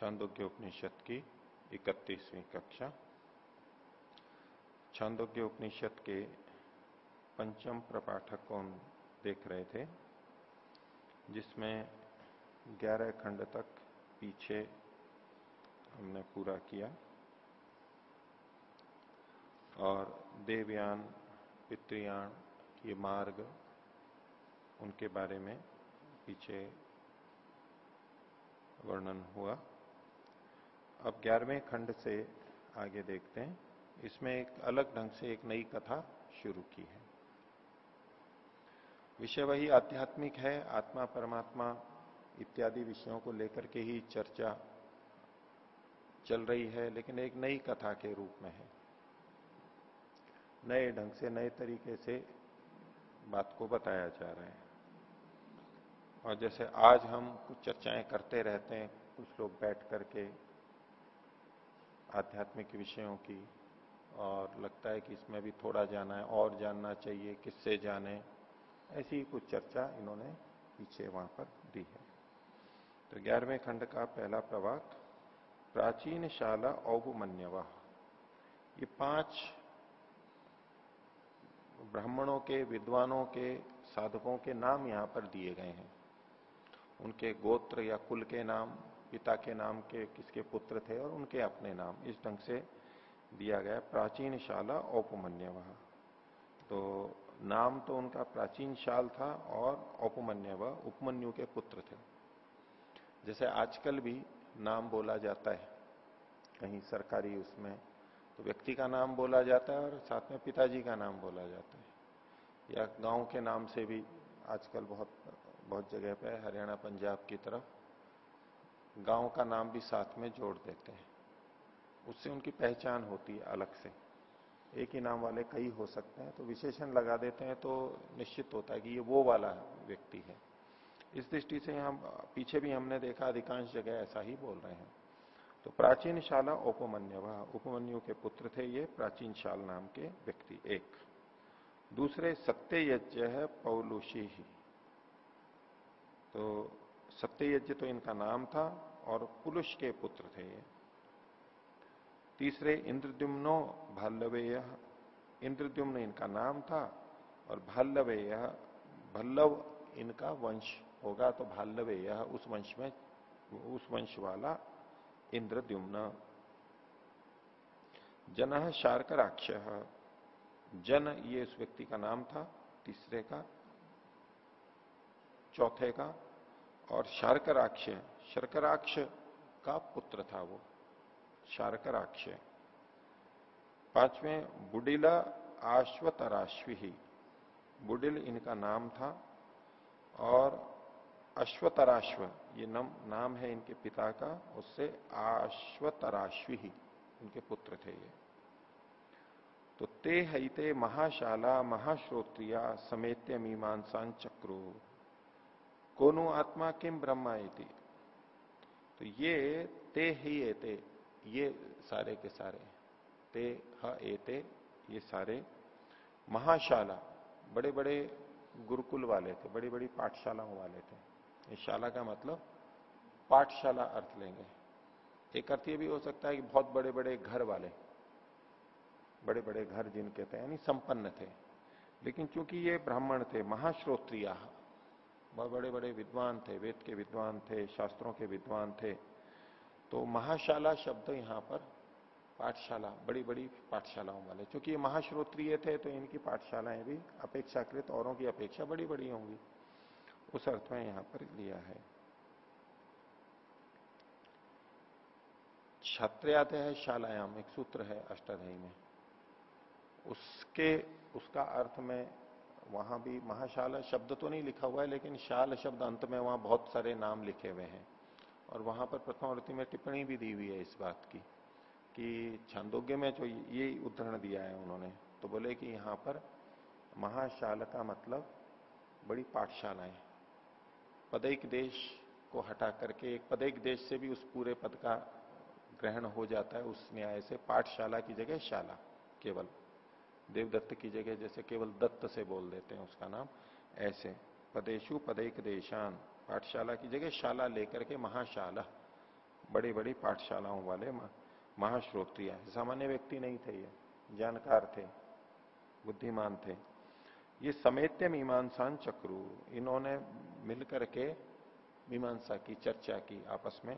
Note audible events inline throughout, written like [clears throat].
छांदोग्य उपनिषद की इकतीसवीं कक्षा। छांदोग्य उपनिषद के पंचम प्रपाठक को हम देख रहे थे? जिसमें ग्यारह खंड तक पीछे हमने पूरा किया। और देवयान, पितृयान, ये मार्ग, उनके बारे में पीछे वर्णन हुआ। अब ग्यारहवें खंड से आगे देखते हैं। इसमें एक अलग ढंग से एक नई कथा शुरू की है। विषय वही आध्यात्मिक है, आत्मा, परमात्मा इत्यादि विषयों को लेकर के ही चर्चा चल रही है, लेकिन एक नई कथा के रूप में है। नए ढंग से, नए तरीके से बात को बताया जा रहा है। और जैसे आज हम कुछ चर्चाएँ करते रहते हैं, कुछ लोग बैठ करके आध्यात्मिक विषयों की, और लगता है कि इसमें भी थोड़ा जाना है, और जानना चाहिए, किससे जाने। ऐसी कुछ चर्चा इन्होंने पीछे वहाँ पर दी है। तो ग्यारहवें खंड का पहला प्रवाक, प्राचीन शाला औपमन्यवा। ये पाँच ब्राह्मणों के, विद्वानों के, साधकों के नाम यहाँ पर दिए गए हैं। उनके गोत्र या कुल के नाम पिता के नाम के किसके पुत्र थे और उनके अपने नाम इस ढंग से दिया गया प्राचीन शाला औपमन्यवा। तो नाम तो उनका प्राचीन शाल था और औपमन्यवा, उपमन्यु के पुत्र थे। जैसे आजकल भी नाम बोला जाता है, कहीं सरकारी उसमें तो व्यक्ति का नाम बोला जाता है और साथ में पिताजी का नाम बोला जाता है। या गाँव के नाम से भी आजकल बहुत बहुत जगह पे हरियाणा, पंजाब की तरफ़। गाँव का नाम भी साथ में जोड़ देते हैं। उससे उनकी पहचान होती है अलग से। एक ही नाम वाले कई हो सकते हैं तो विशेषण लगा देते हैं तो निश्चित होता है कि ये वो वाला व्यक्ति है। इस दृष्टि से हम पीछे भी हमने देखा, अधिकांश जगह ऐसा ही बोल रहे हैं। तो प्राचीन शाला उपमन्य उपमन्यु के पुत्र थे ये, प्राचीन शाल नाम के व्यक्ति एक। दूसरे सत्य यज्ञ है पौलुषी ही। तो सत्य यज्ञ तो इनका नाम था और पुरुष के पुत्र थे ये। तीसरे इंद्रद्युम्नो भाल्लवेय, इंद्रद्युम्न इनका नाम था और भाल्लवेय, भल्लव इनका वंश होगा तो भाल्लवे यह उस वंश में, उस वंश वाला इंद्रद्युम्न। जन शार्कराक्ष, जन ये उस व्यक्ति का नाम था, तीसरे का, चौथे का और शार्कराक्ष शर्कराक्ष का पुत्र था वो। शार्कराक्ष पाँचवें बुडिला आश्वतराश्वी बुडिल इनका नाम था और अश्वतराश्व ये नम, नाम है इनके पिता का उससे आश्वतराश्वी उनके पुत्र थे ये। तो ते हईते महाशाला महाश्रोत्रिया समेत्य मीमांसान चक्रो। कोनो आत्मा किम ब्रह्मा इति? तो ये ते ही एते, ये सारे के सारे, ते, ह, एते, ये सारे महाशाला बड़े बड़े गुरुकुल वाले थे बड़ी बड़ी पाठशालाओं वाले थे। इस शाला का मतलब पाठशाला अर्थ लेंगे। एक अर्थ ये भी हो सकता है कि बहुत बड़े बड़े घर वाले बड़े बड़े घर जिनके थे, यानी संपन्न थे। लेकिन चूँकि ये ब्राह्मण थे, महाश्रोत्रिया बहुत बड़े बड़े विद्वान थे, वेद के विद्वान थे, शास्त्रों के विद्वान थे। तो महाशाला शब्द यहाँ पर पाठशाला बड़ी बड़ी पाठशालाओं वाले। क्योंकि ये महाश्रोत्रिय थे तो इनकी पाठशालाएँ भी अपेक्षाकृत औरों की अपेक्षा बड़ी बड़ी होंगी। उस अर्थ में यहाँ पर लिया है। छात्रयात है शालायाम, एक सूत्र है अष्टाध्यायी में। उसके, उसका अर्थ में वहाँ भी महाशाला शब्द तो नहीं लिखा हुआ है, लेकिन शाल शब्द अंत में वहाँ बहुत सारे नाम लिखे हुए हैं। और वहाँ पर प्रथम में टिप्पणी भी दी हुई है इस बात की, कि छांदोग्य में जो ये उदाहरण दिया है उन्होंने तो बोले कि यहाँ पर महाशाल का मतलब बड़ी पाठशालाएँ, पदैक देश को हटा करके एक पद एक देश से भी उस पूरे पद का ग्रहण हो जाता है, उस न्याय से पाठशाला की जगह शाला, केवल। देवदत्त की जगह जैसे केवल दत्त से बोल देते हैं उसका नाम, ऐसे। पदेशु पदेक देशान, पाठशाला की जगह शाला लेकर के महाशाला बड़ी बड़ी पाठशालाओं वाले महाश्रोत्रिया सामान्य व्यक्ति नहीं थे ये, जानकार थे, बुद्धिमान थे। ये समेत्य मीमांसान चक्रु, इन्होंने मिलकर के मीमांसा की, चर्चा की, आपस में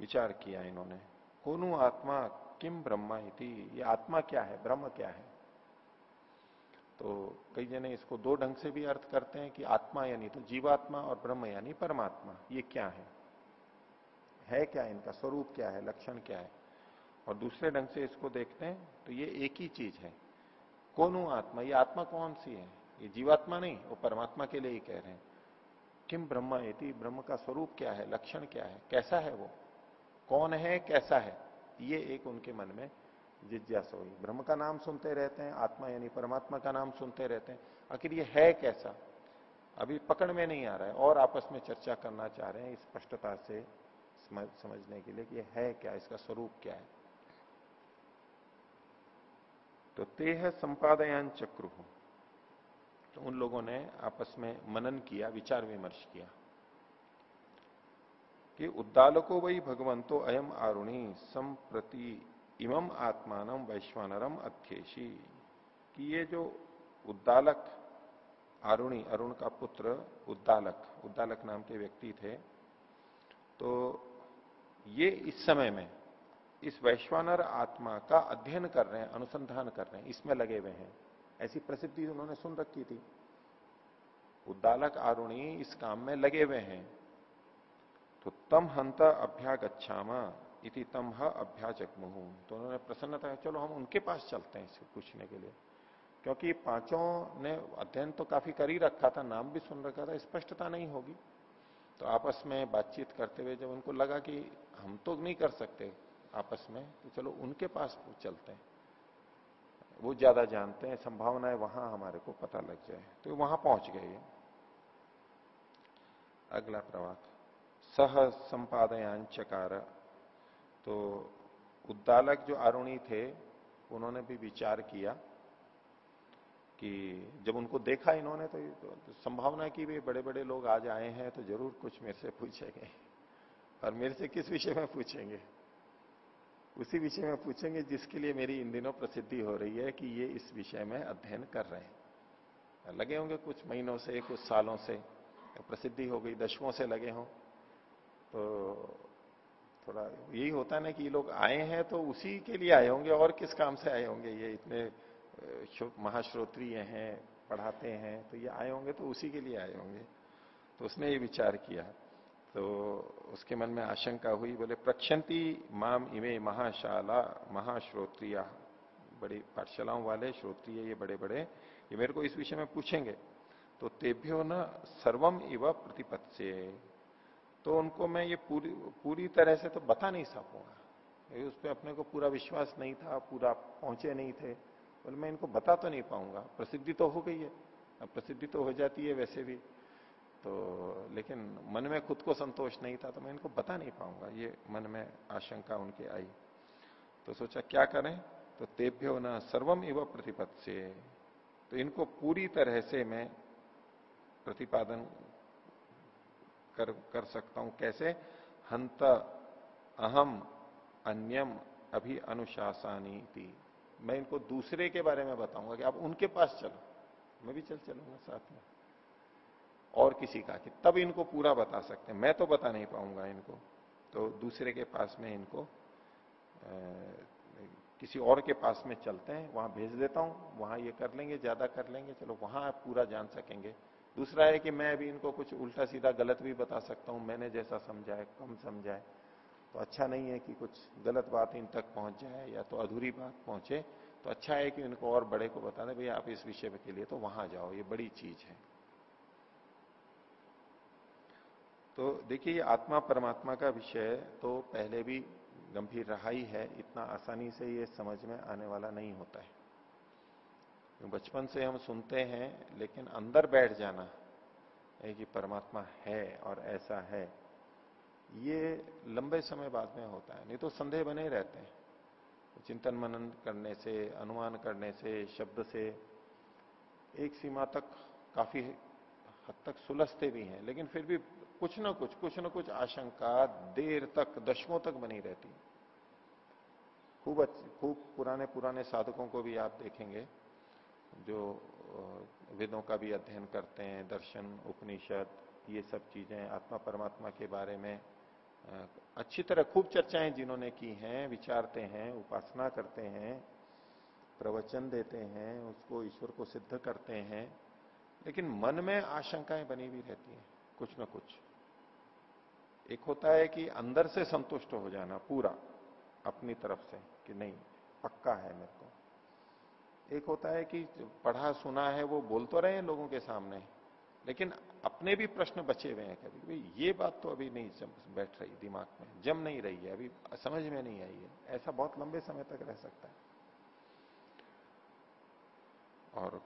विचार किया इन्होंने। कोनु आत्मा किम ब्रह्मा इति, ये आत्मा क्या है, ब्रह्म क्या है? तो कई जने इसको दो ढंग से भी अर्थ करते हैं कि आत्मा यानी तो जीवात्मा और ब्रह्म यानी परमात्मा। ये क्या है? है क्या इनका? स्वरूप क्या है? लक्षण क्या है? और दूसरे ढंग से इसको देखते हैं तो ये एक ही चीज़ है। कौन हूँ आत्मा? ये आत्मा कौन सी है? ये जीवात्मा नहीं, वो परमात्मा के लिए ही कह रहे हैं। किम ब्रह्म यदि ब्रह्म का स्वरूप क्या है? लक्षण क्या है? कैसा है वो? कौन है? कैसा है? ये एक उनके मन में जिज्ञासा हुई। ब्रह्म का नाम सुनते रहते हैं, आत्मा यानी परमात्मा का नाम सुनते रहते हैं। आखिर ये है कैसा? अभी पकड़ में नहीं आ रहा है, और आपस में चर्चा करना चाह रहे हैं स्पष्टता से समझने के लिए कि है क्या, इसका स्वरूप क्या है। तो तेह संपादयान चक्र। तो उन लोगों ने आपस में मनन किया, विचार विमर्श किया कि उद्दालको वही भगवंतो अयम आरुणी संप्रति इमम आत्मान वैश्वानरम अध्येशी कि ये जो उद्दालक अरुणी अरुण का पुत्र, उद्दालक उद्दालक नाम के व्यक्ति थे तो ये इस समय में इस वैश्वानर आत्मा का अध्ययन कर रहे हैं, अनुसंधान कर रहे हैं, इसमें लगे हुए हैं। ऐसी प्रसिद्धि उन्होंने सुन रखी थी। उद्दालक, आरुणी इस काम में लगे हुए हैं। तो तम हंत अभ्यागछामा इति तम अभ्याचक मुहू तो उन्होंने प्रसन्नता चलो हम उनके पास चलते हैं इसे पूछने के लिए। क्योंकि पाँचों ने अध्ययन तो काफ़ी कर ही रखा था, नाम भी सुन रखा था, स्पष्टता नहीं होगी। तो आपस में बातचीत करते हुए जब उनको लगा कि हम तो नहीं कर सकते आपस में तो चलो उनके पास चलते हैं। वो ज़्यादा जानते हैं संभावना है वहाँ हमारे को पता लग जाए। तो वहाँ पहुँच गए। अगला प्रवाक। सह संपादयान चकार तो उद्दालक जो आरुणी थे उन्होंने भी विचार किया कि जब उनको देखा इन्होंने तो, तो संभावना की भी बड़े बड़े लोग आज आए हैं तो ज़रूर कुछ मेरे से पूछेंगे। और मेरे से किस विषय में पूछेंगे? उसी विषय में पूछेंगे जिसके लिए मेरी इन दिनों प्रसिद्धि हो रही है कि ये इस विषय में अध्ययन कर रहे हैं। लगे होंगे कुछ महीनों से कुछ सालों से प्रसिद्धि हो गई दशकों से लगे हों। तो थोड़ा यही होता है ना कि ये लोग आए हैं तो उसी के लिए आए होंगे और किस काम से आए होंगे? ये इतने महाश्रोत्रीय हैं, पढ़ाते हैं तो ये आए होंगे तो उसी के लिए आए होंगे। तो उसने ये विचार किया। तो उसके मन में आशंका हुई, बोले, प्रक्षंती माम इमे महाशाला, महाश्रोत्रिया। बड़ी पाठशालाओं वाले श्रोत्रिय ये बड़े बड़े ये मेरे को इस विषय में पूछेंगे। तो तेभ्यो न सर्वम इव प्रतिपत् से तो उनको मैं ये पूरी पूरी तरह से तो बता नहीं सकूँगा। उस पर अपने को पूरा विश्वास नहीं था, पूरा पहुँचे नहीं थे। बोले मैं इनको बता तो नहीं पाऊँगा। प्रसिद्धि तो हो गई है। अब प्रसिद्धि तो हो जाती है वैसे भी। तो लेकिन मन में खुद को संतोष नहीं था तो मैं इनको बता नहीं पाऊँगा। ये मन में आशंका उनके आई। तो सोचा क्या करें? तो तेभ्यो न सर्वम इव प्रतिपद से तो इनको पूरी तरह से मैं प्रतिपादन कर कर सकता हूँ। कैसे? हंत अहम अन्यम अभी अनुशासानी थी मैं इनको दूसरे के बारे में बताऊँगा कि आप उनके पास चलो। मैं भी चल चलूँगा साथ में। और किसी का कि तब इनको पूरा बता सकते हैं। मैं तो बता नहीं पाऊँगा इनको। तो दूसरे के पास में इनको आ, किसी और के पास में चलते हैं। वहाँ भेज देता हूँ। वहाँ ये कर लेंगे ज़्यादा कर लेंगे। चलो वहाँ आप पूरा जान सकेंगे। दूसरा है कि मैं अभी इनको कुछ उल्टा सीधा गलत भी बता सकता हूँ, मैंने जैसा समझा है, कम समझा है। तो अच्छा नहीं है कि कुछ गलत बात इन तक पहुँच जाए या तो अधूरी बात पहुँचे। तो अच्छा है कि इनको और बड़े को बता दें भैया, आप इस विषय के लिए तो वहाँ जाओ, ये बड़ी चीज़ है। तो देखिए, ये आत्मा परमात्मा का विषय तो पहले भी गंभीर रहा ही है। इतना आसानी से ये समझ में आने वाला नहीं होता है। बचपन से हम सुनते हैं, लेकिन अंदर बैठ जाना है कि परमात्मा है और ऐसा है, ये लंबे समय बाद में होता है। नहीं तो संदेह बने रहते हैं। चिंतन मनन करने से, अनुमान करने से, शब्द से, एक सीमा तक काफ़ी हद तक सुलझते भी हैं, लेकिन फिर भी कुछ ना कुछ कुछ ना कुछ आशंका देर तक, दशकों तक बनी रहती खूब खूब पुराने पुराने साधकों को भी आप देखेंगे जो वेदों का भी अध्ययन करते हैं, दर्शन, उपनिषद, ये सब चीज़ें आत्मा परमात्मा के बारे में अच्छी तरह खूब चर्चाएँ जिन्होंने की हैं, विचारते हैं, उपासना करते हैं, प्रवचन देते हैं, उसको ईश्वर को सिद्ध करते हैं, लेकिन मन में आशंकाएँ बनी हुई रहती हैं, कुछ ना कुछ। एक होता है कि अंदर से संतुष्ट हो जाना पूरा, अपनी तरफ़ से, कि नहीं, पक्का है मेरे को। एक होता है कि पढ़ा सुना है वो बोल तो रहे हैं लोगों के सामने लेकिन अपने भी प्रश्न बचे हुए हैं कभी। भाई ये बात तो अभी नहीं जम, बैठ रही दिमाग में जम नहीं रही है अभी समझ में नहीं आई है। ऐसा बहुत लंबे समय तक रह सकता है। और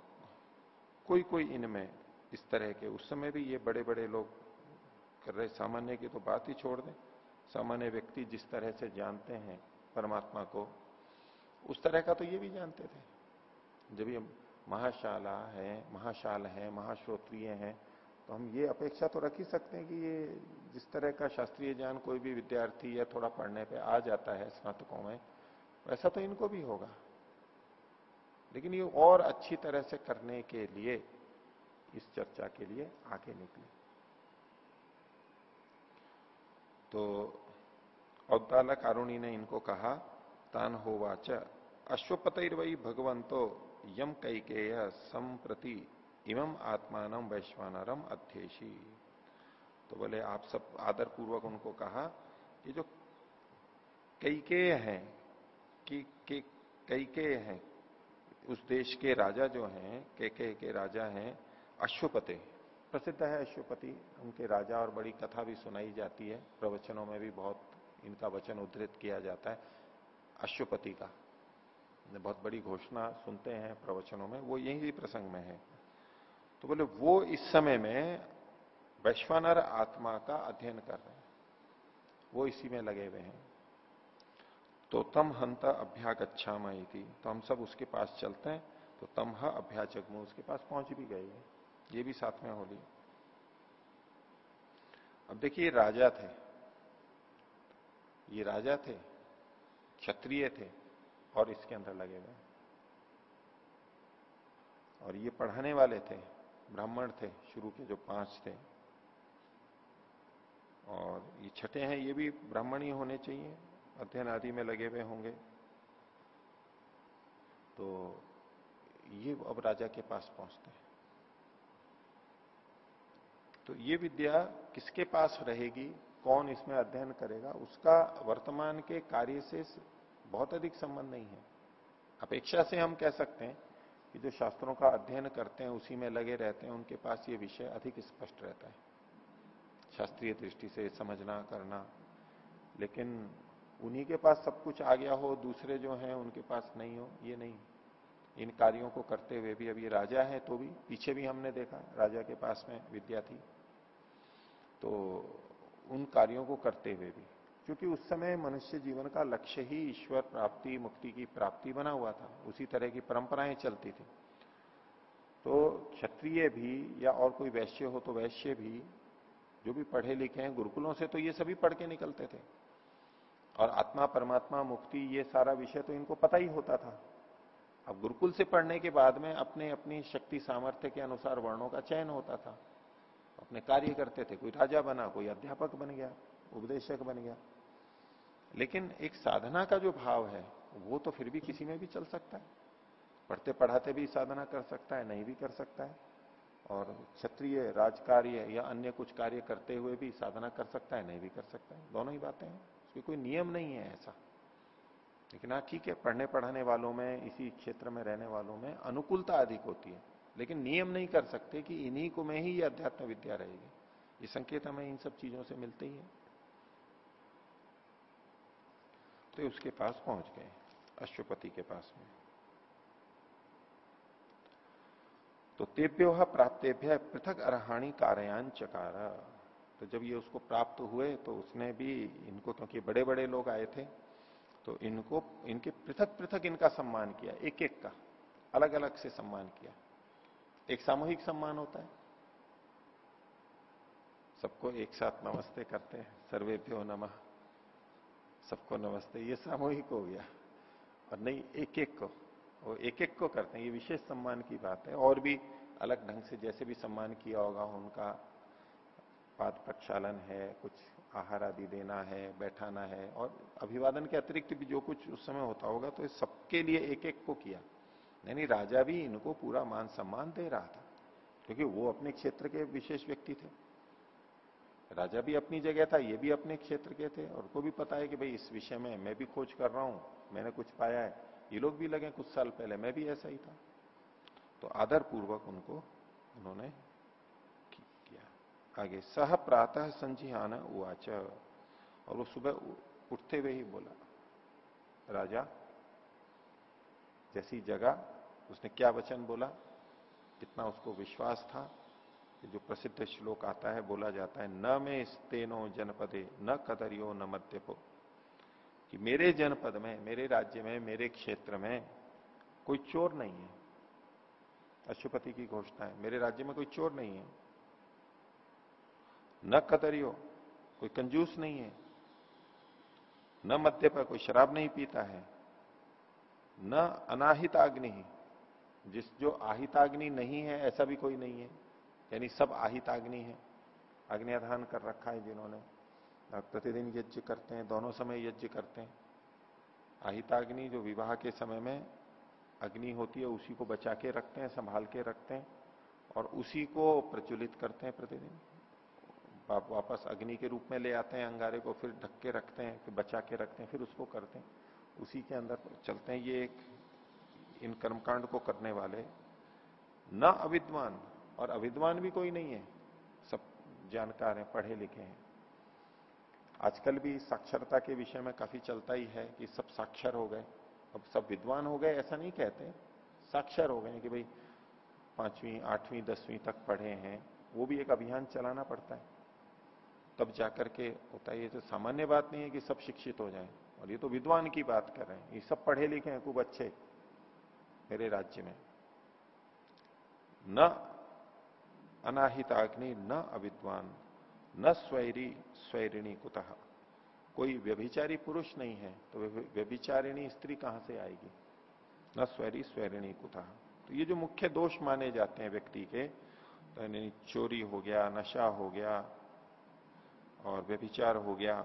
कोई कोई इनमें इस तरह के उस समय भी ये बड़े बड़े लोग कर रहे सामान्य की तो बात ही छोड़ दें। सामान्य व्यक्ति जिस तरह से जानते हैं परमात्मा को उस तरह का तो ये भी जानते थे। जब ये महाशाला है, महाशाल है, महाश्रोत्रीय है तो हम ये अपेक्षा तो रख ही सकते हैं कि ये जिस तरह का शास्त्रीय ज्ञान कोई भी विद्यार्थी या थोड़ा पढ़ने पे आ जाता है स्नातकों में, वैसा तो इनको भी होगा। लेकिन ये और अच्छी तरह से करने के लिए, इस चर्चा के लिए आगे निकले। तो औद्दालक कारुणी ने इनको कहा, तान होवाच अश्वपत भगवंतो यम कैकेय संप्रति इमम आत्मान वैश्वानरम अध्येशी तो बोले, आप सब आदर पूर्वक उनको कहा कि जो कैकेय हैं, कि कैकेय हैं, उस देश के राजा जो हैं के के राजा हैं, अश्वपते। प्रसिद्ध है अश्वपति। उनके राजा और बड़ी कथा भी सुनाई जाती है। प्रवचनों में भी बहुत इनका वचन उद्धृत किया जाता है अश्वपति का। बहुत बड़ी घोषणा सुनते हैं प्रवचनों में, वो यही प्रसंग में है। तो बोले, वो इस समय में वैश्वानर आत्मा का अध्ययन कर रहे हैं। वो इसी में लगे हुए हैं। तो तम हंत अभ्यागच्छा थी तो हम सब उसके पास चलते हैं। तो तम ह अभ्याचकमु उसके पास पहुँच भी गए ये भी साथ में हो होली। अब देखिए राजा थे। ये राजा थे, क्षत्रिय थे। और इसके अंदर लगे हुए। और ये पढ़ाने वाले थे, ब्राह्मण थे, शुरू के जो पाँच थे। और ये छठे हैं, ये भी ब्राह्मण ही होने चाहिए, अध्ययन आदि में लगे हुए होंगे। तो ये अब राजा के पास पहुँचते हैं। तो ये विद्या किसके पास रहेगी, कौन इसमें अध्ययन करेगा, उसका वर्तमान के कार्य से बहुत अधिक संबंध नहीं है। अपेक्षा से हम कह सकते हैं कि जो शास्त्रों का अध्ययन करते हैं, उसी में लगे रहते हैं, उनके पास ये विषय अधिक स्पष्ट रहता है। शास्त्रीय दृष्टि से समझना, करना, लेकिन उन्हीं के पास सब कुछ आ गया हो, दूसरे जो हैं, उनके पास नहीं हो, ये नहीं। इन कार्यों को करते हुए भी अभी राजा है तो भी, पीछे भी हमने देखा, राजा के पास में विद्या थी तो उन कार्यों को करते हुए भी क्योंकि उस समय मनुष्य जीवन का लक्ष्य ही ईश्वर प्राप्ति, मुक्ति की प्राप्ति बना हुआ था। उसी तरह की परंपराएँ चलती थी। तो क्षत्रिय भी या और कोई वैश्य हो तो वैश्य भी, जो भी पढ़े लिखे हैं, गुरुकुलों से तो ये सभी पढ़ के निकलते थे। और आत्मा, परमात्मा, मुक्ति, ये सारा विषय तो इनको पता ही होता था। अब गुरुकुल से पढ़ने के बाद में अपने अपनी शक्ति सामर्थ्य के अनुसार वर्णों का चयन होता था। अपने कार्य करते थे। कोई राजा बना, कोई अध्यापक बन गया, उपदेशक बन गया। लेकिन एक साधना का जो भाव है, वो तो फिर भी किसी में भी चल सकता है। पढ़ते पढ़ाते भी साधना कर सकता है, नहीं भी कर सकता है। और क्षत्रिय, राजकार्य या अन्य कुछ कार्य करते हुए भी साधना कर सकता है, नहीं भी कर सकता है। दोनों ही बातें हैं। उसकी कोई नियम नहीं है ऐसा। लेकिन हाँ ठीक है, पढ़ने पढ़ाने वालों में, इसी क्षेत्र में रहने वालों में अनुकूलता अधिक होती है। लेकिन नियम नहीं कर सकते कि इन्हीं को में ही ये अध्यात्म विद्या रहेगी। ये संकेत हमें इन सब चीज़ों से मिलते ही है। तो उसके पास पहुँच गए, अश्वपति के पास में। तो तेभ्यो प्राप्तेभ्य पृथक अरहाणी कारयान चकार। तो जब ये उसको प्राप्त हुए तो उसने भी इनको, क्योंकि बड़े बड़े लोग आए थे तो इनको, इनके पृथक पृथक इनका सम्मान किया एक एक का अलग अलग से सम्मान किया। एक सामूहिक सम्मान होता है। सबको एक साथ नमस्ते करते हैं। सर्वेभ्यो नमः। सबको नमस्ते, ये सामूहिक हो गया। और नहीं एक एक को। वो एक एक को करते हैं, ये विशेष सम्मान की बात है। और भी अलग ढंग से, जैसे भी सम्मान किया होगा, उनका पाद प्रक्षालन है, कुछ आहार आदि देना है, बैठाना है। और अभिवादन के अतिरिक्त भी जो कुछ उस समय होता होगा तो सबके लिए एक एक को किया। नहीं राजा भी इनको पूरा मान सम्मान दे रहा था, क्योंकि वो अपने क्षेत्र के विशेष व्यक्ति थे। राजा भी अपनी जगह था, ये भी अपने क्षेत्र के थे। और को भी पता है कि भाई इस विषय में मैं भी खोज कर रहा हूँ, मैंने कुछ पाया है। ये लोग भी लगे कुछ साल पहले, मैं भी ऐसा ही था। तो आदर पूर्वक उनको उन्होंने किया। आगे, सह प्रातः संजिहान उवाच। और वो सुबह उठते हुए ही बोला, राजा, जैसी जगह, उसने क्या वचन बोला? कितना उसको विश्वास था? जो प्रसिद्ध श्लोक आता है, बोला जाता है, न में स्तेनो जनपदे, न कदरियो न मध्यपो कि मेरे जनपद में, मेरे राज्य में, मेरे क्षेत्र में कोई चोर नहीं है। अशुपति की घोषणा है, मेरे राज्य में कोई चोर नहीं है। न कतरियो कोई कंजूस नहीं है। न मध्य पर कोई शराब नहीं पीता है। न अनाहिताग्नि, जिस जो आहिताग्नि नहीं है, ऐसा भी कोई नहीं है। यानी सब आहिताग्नि है। अग्निधान कर रखा है जिन्होंने। प्रतिदिन यज्ञ करते हैं, दोनों समय यज्ञ करते हैं। आहिताग्नि जो विवाह के समय में अग्नि होती है, उसी को बचा के रखते हैं, संभाल के रखते हैं और उसी को प्रज्वलित करते हैं प्रतिदिन। वापस अग्नि के रूप में ले आते हैं, अंगारे को फिर ढक के रखते हैं, फिर बचा के रखते हैं, फिर उसको करते हैं। उसी के अंदर चलते हैं। ये एक इन कर्मकांड को करने वाले न अविद्वान और अविद्वान भी कोई नहीं है। सब जानकार हैं, पढ़े लिखे हैं। आजकल भी साक्षरता के विषय में काफ़ी चलता ही है कि सब साक्षर हो गए। अब सब विद्वान हो गए, ऐसा नहीं कहते। साक्षर हो गए कि भाई पांचवी, आठवीं, दसवीं तक पढ़े हैं। वो भी एक अभियान चलाना पड़ता है। तब जाकर के होता है, ये तो सामान्य बात नहीं है कि सब शिक्षित हो जाएँ। और ये तो विद्वान की बात कर रहे हैं। ये सब पढ़े लिखे हैं, खूब अच्छे। मेरे राज्य में। न अनाहिताग्नि न अविद्वान, न स्वैरी, स्वैरिणी कुतः? कोई व्यभिचारी पुरुष नहीं है तो व्यभिचारिणी स्त्री कहाँ से आएगी? न स्वैरी, स्वैरिणी कुतः? तो ये जो मुख्य दोष माने जाते हैं व्यक्ति के तो चोरी हो गया, नशा हो गया और व्यभिचार हो गया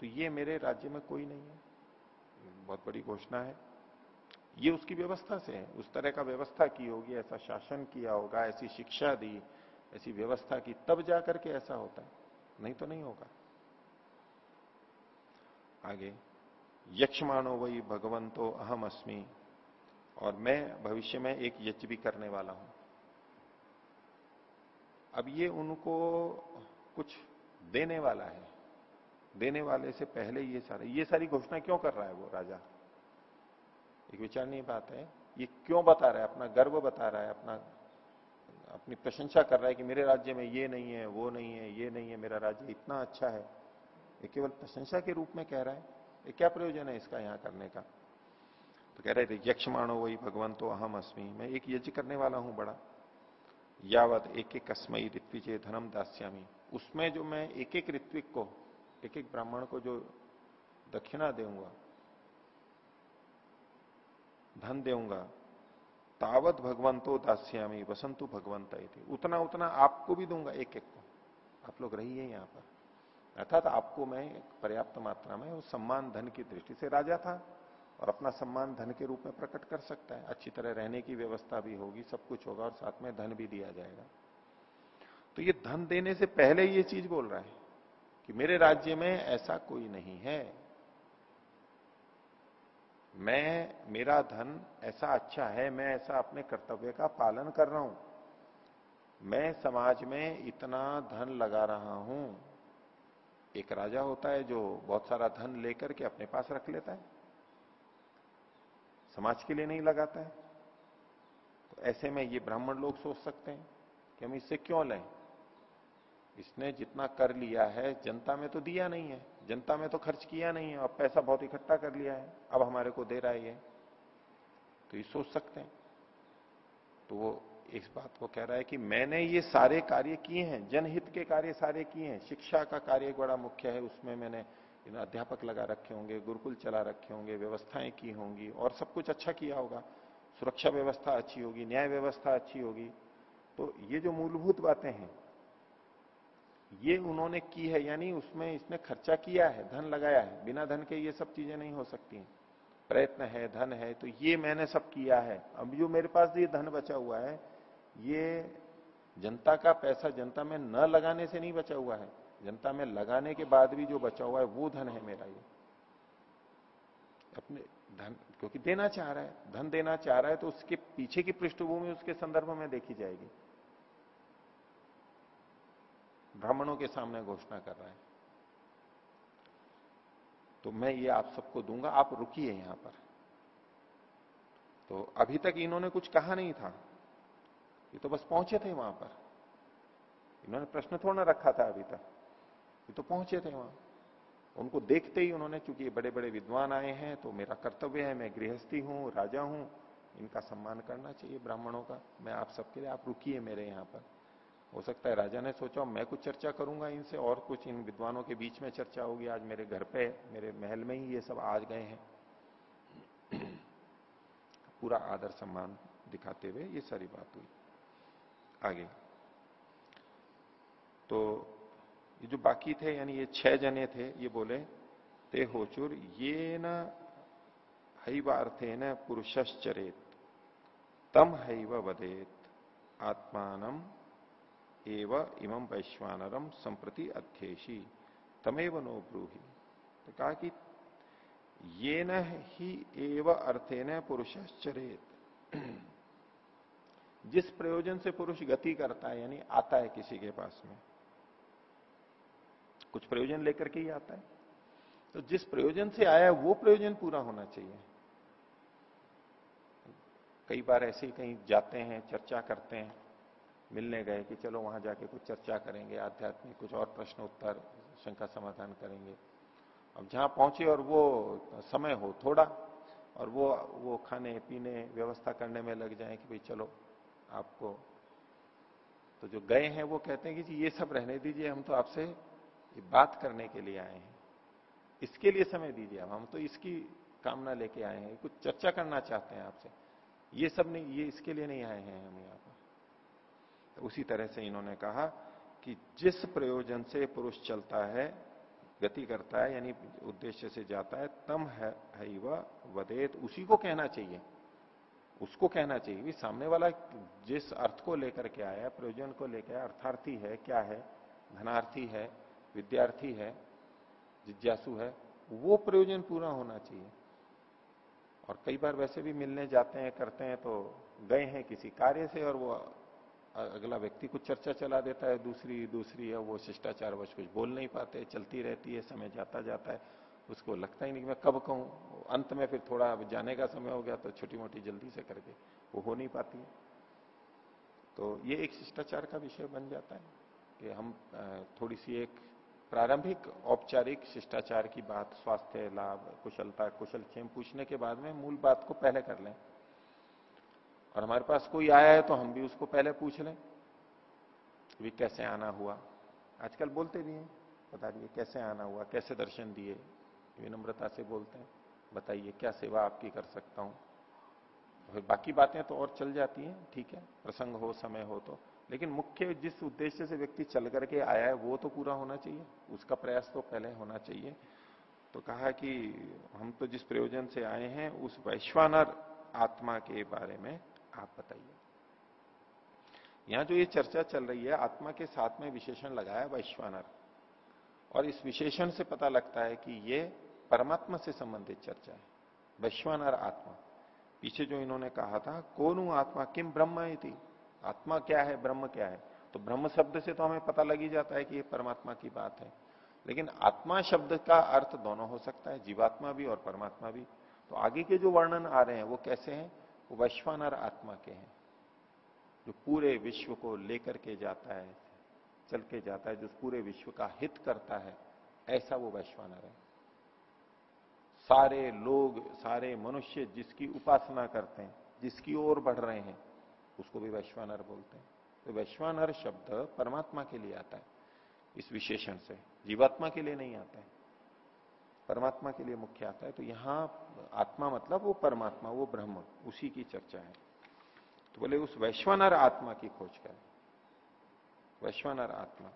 तो ये मेरे राज्य में कोई नहीं है। बहुत बड़ी घोषणा है। ये उसकी व्यवस्था से है। उस तरह का व्यवस्था की होगी, ऐसा शासन किया होगा, ऐसी शिक्षा दी ऐसी व्यवस्था की, तब जाकर के ऐसा होता है। नहीं तो नहीं होगा। आगे, यक्षमाणो वही भगवंतो अहम अस्मि और मैं भविष्य में एक यज्ञ भी करने वाला हूँ। अब ये उनको कुछ देने वाला है। देने वाले से पहले ये सारे, ये सारी घोषणा क्यों कर रहा है वो राजा? एक विचारनीय बात है। ये क्यों बता रहा है? अपना गर्व बता रहा है, अपना अपनी प्रशंसा कर रहा है कि मेरे राज्य में ये नहीं है, वो नहीं है, ये नहीं है, मेरा राज्य इतना अच्छा है। ये केवल प्रशंसा के रूप में कह रहा है। ये क्या प्रयोजन है इसका यहाँ करने का? तो कह रहे थे यक्ष मानो वही भगवान तो अहम अस्मी। मैं एक यज्ञ करने वाला हूँ बड़ा। यावत एक एक अस्मयी ऋत्विजय धनम दास्यामी। उसमें जो मैं एक एक ऋत्विक को एक एक ब्राह्मण को जो दक्षिणा दूँगा धन दूँगा तावत भगवंतो दास्यामी वसंतु भगवंत उतना उतना आपको भी दूँगा, एक एक को। आप लोग रहिए यहाँ पर। अर्थात आपको मैं पर्याप्त मात्रा में सम्मान धन की दृष्टि से राजा था और अपना सम्मान धन के रूप में प्रकट कर सकता है। अच्छी तरह रहने की व्यवस्था भी होगी, सब कुछ होगा और साथ में धन भी दिया जाएगा। तो ये धन देने से पहले ये चीज़ बोल रहा है कि मेरे राज्य में ऐसा कोई नहीं है। मैं, मेरा धन ऐसा अच्छा है, मैं ऐसा अपने कर्तव्य का पालन कर रहा हूँ। मैं समाज में इतना धन लगा रहा हूँ। एक राजा होता है जो बहुत सारा धन लेकर के अपने पास रख लेता है। समाज के लिए नहीं लगाता है। तो ऐसे में ये ब्राह्मण लोग सोच सकते हैं कि हम इससे क्यों लें? इसने जितना कर लिया है, जनता में तो दिया नहीं है। जनता में तो खर्च किया नहीं है, अब पैसा बहुत इकट्ठा कर लिया है। अब हमारे को दे रहा है ये। तो ये सोच सकते हैं। तो वो इस बात को कह रहा है कि मैंने ये सारे कार्य किए हैं, जनहित के कार्य सारे किए हैं, शिक्षा का कार्य बड़ा मुख्य है, उसमें मैंने अध्यापक लगा रखे होंगे, गुरुकुल चला रखे होंगे, व्यवस्थाएँ की होंगी, और सब कुछ अच्छा किया होगा। सुरक्षा व्यवस्था अच्छी होगी, न्याय व्यवस्था अच्छी होगी। तो ये जो मूलभूत बातें हैं ये उन्होंने की है, यानी उसमें इसने खर्चा किया है, धन लगाया है। बिना धन के ये सब चीज़ें नहीं हो सकती प्रयत्न है, धन है तो ये मैंने सब किया है। अब जो मेरे पास ये धन बचा हुआ है, ये जनता का पैसा जनता में न लगाने से नहीं बचा हुआ है। जनता में लगाने के बाद भी जो बचा हुआ है, वो धन है मेरा ये। अपने धन, क्योंकि देना चाह रहा है, धन देना चाह रहा है तो उसके पीछे की पृष्ठभूमि उसके संदर्भ में देखी जाएगी। ब्राह्मणों के सामने घोषणा कर रहा है। तो मैं ये आप सबको दूँगा, आप रुकिए यहाँ पर। तो अभी तक इन्होंने कुछ कहा नहीं था। ये तो बस पहुँचे थे वहाँ पर। इन्होंने प्रश्न थोड़ा रखा था अभी तक। ये तो पहुँचे थे वहाँ। उनको देखते ही उन्होंने, चूँकि ये बड़े बड़े विद्वान आए हैं तो मेरा कर्तव्य है, मैं गृहस्थी हूँ, राजा हूँ, इनका सम्मान करना चाहिए ब्राह्मणों का। मैं आप सबके लिए, आप रुकिए मेरे यहाँ पर। हो सकता है राजा ने सोचा मैं कुछ चर्चा करूँगा इनसे, और कुछ इन विद्वानों के बीच में चर्चा होगी। आज मेरे घर पे, मेरे महल में ही ये सब आज गए हैं। [clears throat] पूरा आदर सम्मान दिखाते हुए ये सारी बात हुई। आगे। तो ये जो बाकी थे, यानी ये छह जने थे, ये बोले, ते होचुर, ये न हईवार्थे न पुरुषश्चरेत, तम हैव वदेत, आत्मान एव इमं वैश्वानरम संप्रति अध्येशी तमेव नो ब्रूही। तो कहा कि ये न ही एव अर्थे न पुरुषश्चरेत [clears throat] जिस प्रयोजन से पुरुष गति करता है, यानी आता है किसी के पास में, कुछ प्रयोजन लेकर के ही आता है। तो जिस प्रयोजन से आया है, वो प्रयोजन पूरा होना चाहिए। कई बार ऐसे ही कहीं जाते हैं, चर्चा करते हैं मिलने गए कि चलो वहाँ जाके कुछ चर्चा करेंगे, आध्यात्मिक कुछ और प्रश्न उत्तर, शंका समाधान करेंगे। अब जहाँ पहुँचे और वो समय हो थोड़ा, और वो वो खाने, पीने, व्यवस्था करने में लग जाए कि भाई चलो, आपको तो जो गए हैं वो कहते हैं कि जी ये सब रहने दीजिए, हम तो आपसे बात करने के लिए आए हैं। इसके लिए समय दीजिए हम तो इसकी कामना लेके आए हैं, कुछ चर्चा करना चाहते हैं आपसे। ये सब नहीं, ये इसके लिए नहीं आए हैं हम यहाँ। उसी तरह से इन्होंने कहा कि जिस प्रयोजन से पुरुष चलता है, गति करता है, यानी उद्देश्य से जाता है, तम है वह वदेत। उसी को कहना चाहिए। उसको कहना चाहिए कि सामने वाला जिस अर्थ को लेकर के आया, प्रयोजन को लेकर आया, अर्थार्थी है, क्या है? धनार्थी है, विद्यार्थी है, जिज्ञासु है, वो प्रयोजन पूरा होना चाहिए। और कई बार वैसे भी मिलने जाते हैं, करते हैं तो गए हैं किसी कार्य से और वो अगला व्यक्ति कुछ चर्चा चला देता है, दूसरी दूसरी है, वो शिष्टाचार वश कुछ बोल नहीं पाते, चलती रहती है, समय जाता जाता है। उसको लगता ही नहीं कि मैं कब कहूँ। अंत में फिर थोड़ा अब जाने का समय हो गया तो छोटी मोटी जल्दी से करके वो हो नहीं पाती है। तो ये एक शिष्टाचार का विषय बन जाता है कि हम थोड़ी सी एक प्रारंभिक औपचारिक शिष्टाचार की बात, स्वास्थ्य, लाभ, कुशलता, कुशल क्षेम पूछने के बाद में मूल बात को पहले कर लें। और हमारे पास कोई आया है तो हम भी उसको पहले पूछ लें। भी कैसे आना हुआ? आजकल बोलते भी हैं बता दिए कैसे आना हुआ, कैसे दर्शन दिए? विनम्रता से बोलते हैं, बताइए क्या सेवा आपकी कर सकता हूँ? फिर बाकी बातें तो और चल जाती हैं, ठीक है, प्रसंग हो, समय हो तो। लेकिन मुख्य जिस उद्देश्य से व्यक्ति चल करके आया है, वो तो पूरा होना चाहिए। उसका प्रयास तो पहले होना चाहिए। तो कहा कि हम तो जिस प्रयोजन से आए हैं, उस वैश्वानर आत्मा के बारे में आप बताइए। यहाँ जो ये चर्चा चल रही है, आत्मा के साथ में विशेषण लगाया वैश्वानर। और इस विशेषण से पता लगता है कि ये परमात्मा से संबंधित चर्चा है। वैश्वानर आत्मा। पीछे जो इन्होंने कहा था, कौन आत्मा? किम ब्रह्म थी आत्मा क्या है? ब्रह्म क्या है? तो ब्रह्म शब्द से तो हमें पता लग ही जाता है कि ये परमात्मा की बात है। लेकिन आत्मा शब्द का अर्थ दोनों हो सकता है, जीवात्मा भी और परमात्मा भी। तो आगे के जो वर्णन आ रहे हैं, वो कैसे हैं? वैश्वानर आत्मा के हैं, जो पूरे विश्व को लेकर के जाता है, चल के जाता है, जो पूरे विश्व का हित करता है, ऐसा वो वैश्वानर है। सारे लोग, सारे मनुष्य जिसकी उपासना करते हैं, जिसकी ओर बढ़ रहे हैं, उसको भी वैश्वानर बोलते हैं। तो वैश्वानर शब्द परमात्मा के लिए आता है, इस विशेषण से, जीवात्मा के लिए नहीं आता है। परमात्मा के लिए मुख्य आता है तो यहाँ आत्मा मतलब वो परमात्मा, वो ब्रह्म, उसी की चर्चा है। तो बोले, उस वैश्वानर आत्मा की खोज करें। वैश्वानर आत्मा।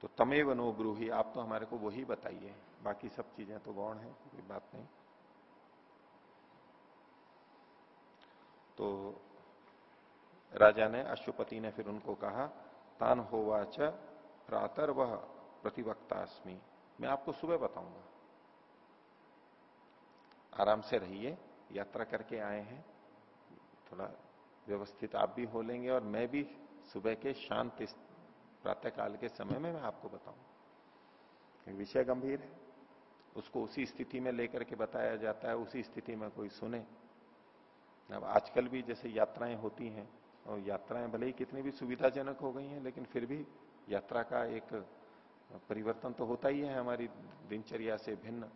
तो तमेव नो ब्रूही, आप तो हमारे को वही बताइए। बाकी सब चीज़ें तो गौण है, कोई बात नहीं। तो राजा ने अशुपति ने फिर उनको कहा, तान होवाच प्रातर वह प्रतिवक्तास्मी। मैं आपको सुबह बताऊँगा। आराम से रहिए, यात्रा करके आए हैं। थोड़ा व्यवस्थित आप भी हो लेंगे और मैं भी सुबह के शांत प्रातः काल के समय में मैं आपको बताऊँगा। विषय गंभीर है। उसको उसी स्थिति में लेकर के बताया जाता है, उसी स्थिति में कोई सुने। अब आजकल भी जैसे यात्राएँ होती हैं, और यात्राएँ भले ही कितनी भी सुविधाजनक हो गई हैं, लेकिन फिर भी यात्रा का एक परिवर्तन तो होता ही है हमारी दिनचर्या से भिन्न।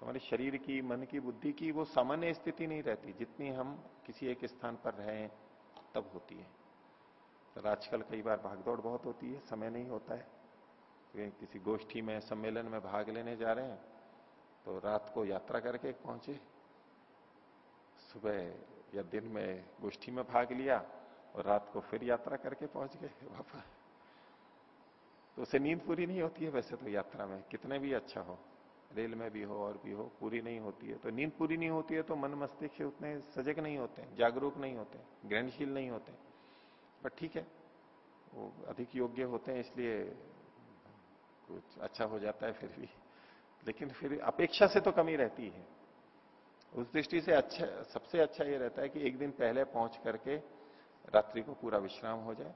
हमारे शरीर की, मन की बुद्धि की वो सामान्य स्थिति नहीं रहती। जितनी हम किसी एक स्थान पर रहे तब होती है। तो आजकल कई बार भागदौड़ बहुत होती है, समय नहीं होता है। किसी गोष्ठी में, सम्मेलन में भाग लेने जा रहे हैं तो रात को यात्रा करके पहुँचे। सुबह या दिन में गोष्ठी में भाग लिया और रात को फिर यात्रा करके पहुँच गए, वापस। तो उसे नींद पूरी नहीं होती है वैसे तो यात्रा में। कितने भी अच्छा हो, रेल में भी हो और भी हो, पूरी नहीं होती है। तो नींद पूरी नहीं होती है तो मन मस्तिष्क उतने सजग नहीं होते जागरूक नहीं होते ग्रहणशील नहीं होते पर ठीक है, वो अधिक योग्य होते हैं इसलिए कुछ अच्छा हो जाता है फिर भी। लेकिन फिर अपेक्षा से तो कमी रहती है। उस दृष्टि से अच्छा सबसे अच्छा ये रहता है कि एक दिन पहले पहुँच करके रात्रि को पूरा विश्राम हो जाए।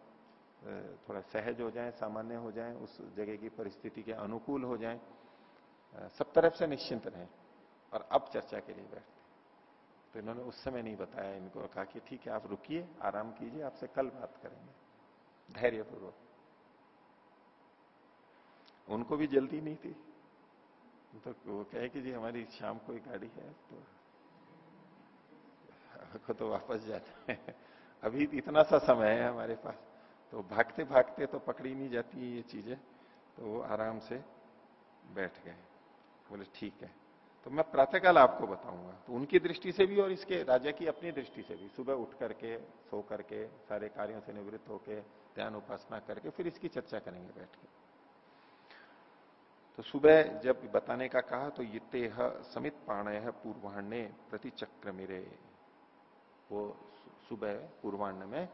थोड़ा सहज हो जाए, सामान्य हो जाए, उस जगह की परिस्थिति के अनुकूल हो जाए। सब तरफ़ से निश्चिंत रहे और अब चर्चा के लिए बैठते तो इन्होंने उस समय नहीं बताया, इनको कहा कि ठीक है, आप रुकिए, आराम कीजिए, आपसे कल बात करेंगे। धैर्यपूर्वक। उनको भी जल्दी नहीं थी। तो वो कहे कि जी, हमारी शाम को एक गाड़ी है तो को तो वापस जाना है। अभी इतना सा समय है हमारे पास। तो भागते भागते तो पकड़ी नहीं जाती ये चीज़ें तो वो आराम से बैठ गए। बोले, ठीक है। तो मैं प्रातःकाल आपको बताऊँगा। तो उनकी दृष्टि से भी और इसके राजा की अपनी दृष्टि से भी। सुबह उठ करके, सो करके, सारे कार्यों से निवृत्त होके, ध्यान उपासना करके, फिर इसकी चर्चा करेंगे बैठ के। तो सुबह जब बताने का कहा तो ये समित पाणय पूर्वाण्य प्रतिचक्र मेरे। वो सुबह पूर्वान्न में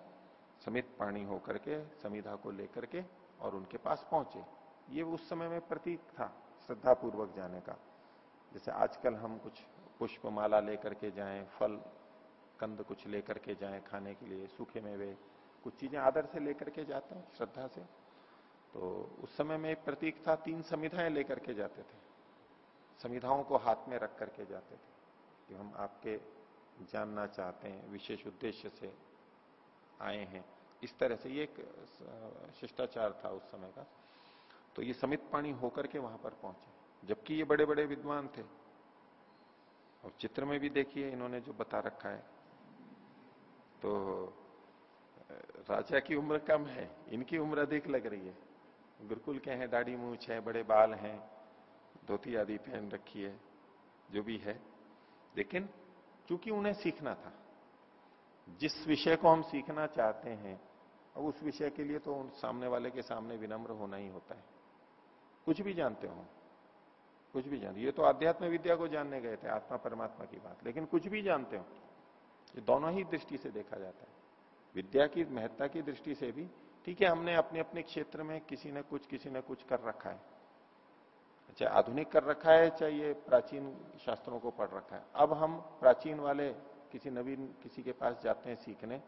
समित पाणी होकर के, समिधा को लेकर के और उनके पास पहुँचे। ये उस समय में प्रतीक था श्रद्धा पूर्वक जाने का। जैसे आजकल हम कुछ पुष्प माला लेकर के जाएँ, फल, कंद कुछ लेकर के जाएँ खाने के लिए, सूखे में वे कुछ चीज़ें आदर से लेकर के जाते हैं, श्रद्धा से। तो उस समय में प्रतीक था, तीन समिधाएँ लेकर के जाते थे। समिधाओं को हाथ में रख करके जाते थे कि हम आपके जानना चाहते हैं, विशेष उद्देश्य से आए हैं। इस तरह से, ये एक शिष्टाचार था उस समय का। तो ये समित पानी होकर के वहाँ पर पहुँचे। जबकि ये बड़े बड़े विद्वान थे। और चित्र में भी देखिए, इन्होंने जो बता रखा है। तो राजा की उम्र कम है, इनकी उम्र अधिक लग रही है। गुरुकुल के हैं दाढ़ी मूछ है, बड़े बाल हैं, धोती आदि पहन रखी है, जो भी है। लेकिन क्योंकि उन्हें सीखना था जिस विषय को हम सीखना चाहते हैं, अब उस विषय के लिए तो उन सामने वाले के सामने विनम्र होना ही होता है। कुछ भी जानते हो, कुछ भी जानते ये तो आध्यात्म विद्या को जानने गए थे, आत्मा परमात्मा की बात। लेकिन कुछ भी जानते हो, ये दोनों ही दृष्टि से देखा जाता है। विद्या की, महत्ता की दृष्टि से भी। ठीक है, हमने अपने अपने क्षेत्र में किसी ने कुछ, किसी ने कुछ कर रखा है। चाहे आधुनिक कर रखा है, चाहे ये प्राचीन शास्त्रों को पढ़ रखा है। अब हम प्राचीन वाले किसी नवीन किसी के पास जाते हैं सीखने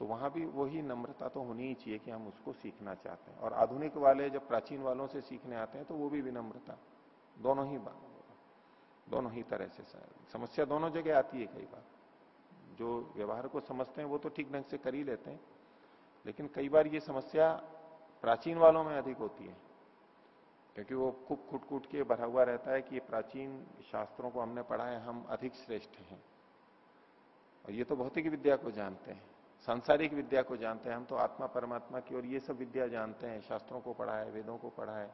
तो वहाँ भी वही नम्रता तो होनी ही चाहिए कि हम उसको सीखना चाहते हैं। और आधुनिक वाले जब प्राचीन वालों से सीखने आते हैं तो वो भी विनम्रता। दोनों ही दोनों ही तरह से समस्या दोनों जगह आती है कई बार। जो व्यवहार को समझते हैं, वो तो ठीक ढंग से कर ही लेते हैं। लेकिन कई बार ये समस्या प्राचीन वालों में अधिक होती है। क्योंकि वो खूब खुट खुट के भरा हुआ रहता है कि ये प्राचीन शास्त्रों को हमने पढ़ा है, हम अधिक श्रेष्ठ हैं। और ये तो भौतिक विद्या को जानते हैं। सांसारिक विद्या को जानते हैं। हम तो आत्मा, परमात्मा की और ये सब विद्या जानते हैं। शास्त्रों को पढ़ा है, वेदों को पढ़ा है।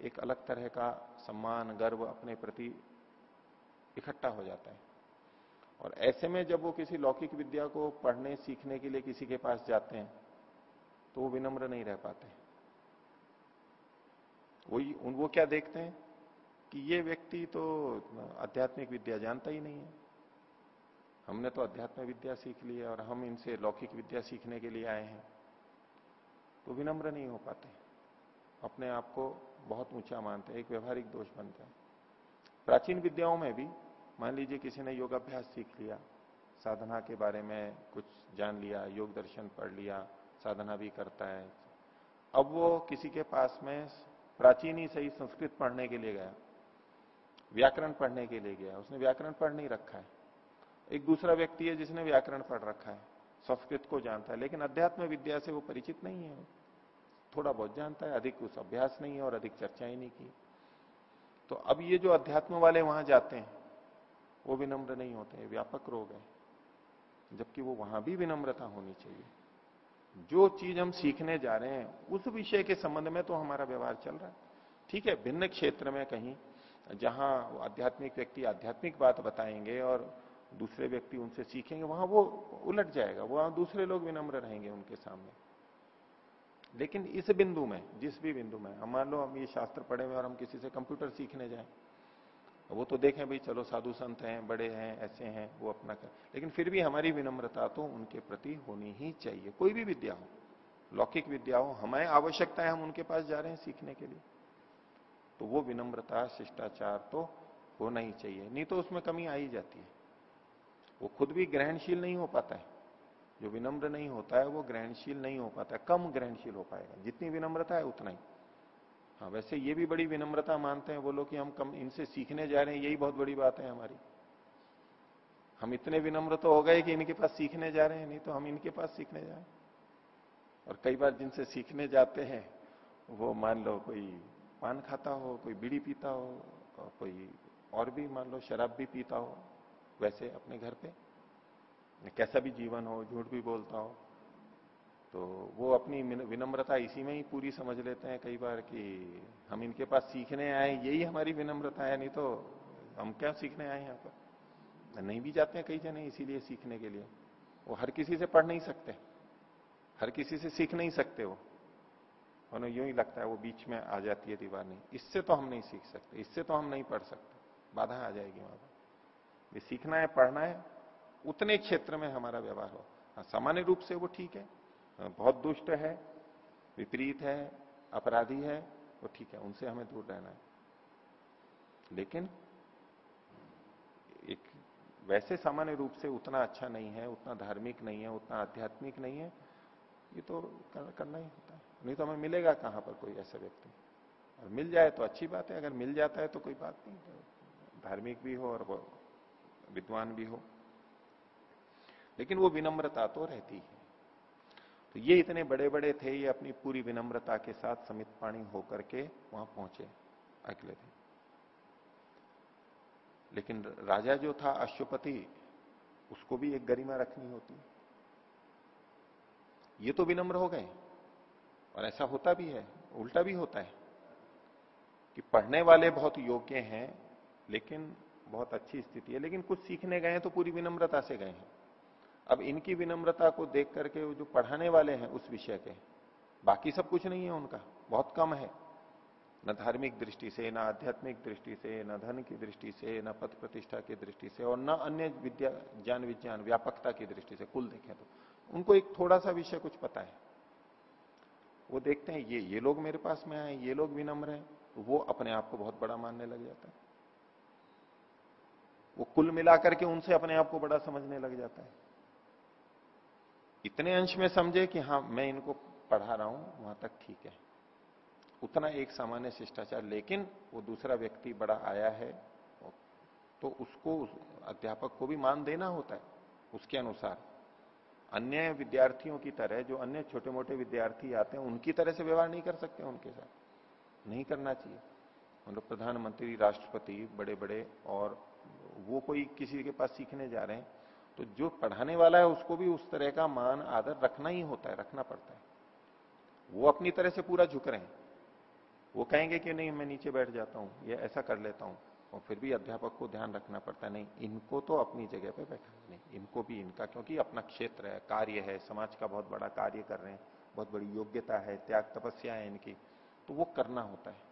एक अलग तरह का सम्मान, गर्व अपने प्रति इकट्ठा हो जाता है। और ऐसे में जब वो किसी लौकिक विद्या को पढ़ने, सीखने के लिए किसी के पास जाते हैं तो वो विनम्र नहीं रह पाते। वही, उन वो क्या देखते हैं कि ये व्यक्ति तो आध्यात्मिक विद्या जानता ही नहीं है। हमने तो अध्यात्म विद्या सीख ली है और हम इनसे लौकिक विद्या सीखने के लिए आए हैं। तो विनम्र नहीं हो पाते। अपने आप को बहुत ऊँचा मानते हैं, एक व्यवहारिक दोष बनता है। प्राचीन विद्याओं में भी, मान लीजिए किसी ने योगाभ्यास सीख लिया, साधना के बारे में कुछ जान लिया, योग दर्शन पढ़ लिया, साधना भी करता है। अब वो किसी के पास में प्राचीन ही सही संस्कृत पढ़ने के लिए गया, व्याकरण पढ़ने के लिए गया, उसने व्याकरण पढ़ नहीं रखा है। एक दूसरा व्यक्ति है जिसने व्याकरण पढ़ रखा है, संस्कृत को जानता है, लेकिन अध्यात्म विद्या से वो परिचित नहीं है। थोड़ा बहुत जानता है, अधिक उस अभ्यास नहीं है और अधिक चर्चा ही नहीं की। तो अब ये जो अध्यात्म वाले वहाँ जाते हैं, वो विनम्र नहीं होते व्यापक रोग है, जबकि वो वहाँ भी विनम्रता होनी चाहिए। जो चीज़ हम सीखने जा रहे हैं, उस विषय के संबंध में तो हमारा व्यवहार चल रहा है। ठीक है, भिन्न क्षेत्र में कहीं, जहाँ आध्यात्मिक व्यक्ति आध्यात्मिक बात बताएँगे और दूसरे व्यक्ति उनसे सीखेंगे, वहाँ वो उलट जाएगा, वहाँ दूसरे लोग विनम्र रहेंगे उनके सामने। लेकिन इस बिंदु में, जिस भी बिंदु में, हम मान लो हम ये शास्त्र पढ़े हुए और हम किसी से कंप्यूटर सीखने जाए, वो तो देखें भाई, चलो साधु संत हैं, बड़े हैं, ऐसे हैं, वो अपना कर। लेकिन फिर भी हमारी विनम्रता तो उनके प्रति होनी ही चाहिए, कोई भी विद्या हो, लौकिक विद्या हो, हमें आवश्यकता है हम उनके पास जा रहे हैं सीखने के लिए। तो वो विनम्रता, शिष्टाचार तो होना ही चाहिए, नहीं तो उसमें कमी आ ही जाती है। वो खुद भी ग्रहणशील नहीं हो पाता है। जो विनम्र नहीं होता है, वो ग्रहणशील नहीं हो पाता है। कम ग्रहणशील हो पाएगा। जितनी विनम्रता है, उतना ही। हाँ वैसे ये भी बड़ी विनम्रता मानते हैं वो लोग कि हम कम, इनसे सीखने जा रहे हैं, यही बहुत बड़ी बात है हमारी। हम इतने विनम्र तो हो गए कि इनके पास सीखने जा रहे हैं, नहीं तो हम इनके पास सीखने जा जाए। और कई बार जिनसे सीखने जाते हैं, वो मान लो कोई पान खाता हो, कोई बीड़ी पीता हो, कोई और भी मान लो शराब भी पीता हो वैसे अपने घर पे? कैसा भी जीवन हो, झूठ भी बोलता हो तो वो अपनी विनम्रता इसी में ही पूरी समझ लेते हैं कई बार कि हम इनके पास सीखने आए, यही हमारी विनम्रता है, नहीं तो हम क्या सीखने आए यहाँ पर? नहीं भी जाते हैं कई जने इसीलिए सीखने के लिए। वो हर किसी से पढ़ नहीं सकते, हर किसी से सीख नहीं सकते वो। उन्हें यूँ ही लगता है वो बीच में आ जाती है दीवार नहीं। इससे तो हम नहीं सीख सकते, इससे तो हम नहीं पढ़ सकते, बाधा आ जाएगी वहाँ पर। सीखना है, पढ़ना है, उतने क्षेत्र में हमारा व्यवहार हो। हाँ सामान्य रूप से वो ठीक है। बहुत दुष्ट है, विपरीत है, अपराधी है, वो ठीक है, उनसे हमें दूर रहना है। लेकिन एक वैसे सामान्य रूप से उतना अच्छा नहीं है, उतना धार्मिक नहीं है, उतना आध्यात्मिक नहीं है, ये तो करना ही होता है। नहीं तो हमें मिलेगा कहाँ पर कोई ऐसा व्यक्ति? और मिल जाए तो अच्छी बात है, अगर मिल जाता है तो कोई बात नहीं धार्मिक भी हो और विद्वान भी हो। लेकिन वो विनम्रता तो रहती है। तो ये इतने बड़े बड़े थे, ये अपनी पूरी विनम्रता के साथ समित पाणी होकर के वहाँ पहुँचे अगले दिन। लेकिन राजा जो था, अश्वपति, उसको भी एक गरिमा रखनी होती। ये तो विनम्र हो गए। और ऐसा होता भी है, उल्टा भी होता है कि पढ़ने वाले बहुत योग्य हैं, लेकिन बहुत अच्छी स्थिति है, लेकिन कुछ सीखने गए हैं तो पूरी विनम्रता से गए हैं। अब इनकी विनम्रता को देख करके जो पढ़ाने वाले हैं उस विषय के, बाकी सब कुछ नहीं है उनका, बहुत कम है। न धार्मिक दृष्टि से, न आध्यात्मिक दृष्टि से, न धन की दृष्टि से, न पद प्रतिष्ठा की दृष्टि से, और न अन्य विद्या, ज्ञान विज्ञान, व्यापकता की दृष्टि से, कुल देखें तो। उनको एक थोड़ा सा विषय कुछ पता है। वो देखते हैं, ये ये लोग मेरे पास में आए, ये लोग विनम्र हैं, वो अपने आप को बहुत बड़ा मानने लग जाता है। वो कुल मिलाकर के उनसे अपने आप को बड़ा समझने लग जाता है। इतने अंश में समझे कि हाँ मैं इनको पढ़ा रहा हूँ, वहाँ तक ठीक है। उतना एक सामान्य शिष्टाचार, लेकिन वो दूसरा व्यक्ति बड़ा आया है तो उसको उस अध्यापक को भी मान देना होता है, उसके अनुसार। अन्य विद्यार्थियों की तरह, जो अन्य छोटे मोटे विद्यार्थी आते हैं, उनकी तरह से व्यवहार नहीं कर सकते उनके साथ। नहीं करना चाहिए। मतलब प्रधानमंत्री, राष्ट्रपति बड़े बड़े और वो कोई किसी के पास सीखने जा रहे हैं तो जो पढ़ाने वाला है उसको भी उस तरह का मान, आदर रखना ही होता है, रखना पड़ता है। वो अपनी तरह से पूरा झुक रहे हैं। वो कहेंगे कि नहीं, मैं नीचे बैठ जाता हूँ, या ऐसा कर लेता हूँ, और फिर भी अध्यापक को ध्यान रखना पड़ता है। नहीं, इनको तो अपनी जगह पे बैठा, नहीं, इनको भी इनका, क्योंकि अपना क्षेत्र है, कार्य है, समाज का बहुत बड़ा कार्य कर रहे हैं, बहुत बड़ी योग्यता है, त्याग तपस्या है इनकी तो वो करना होता है।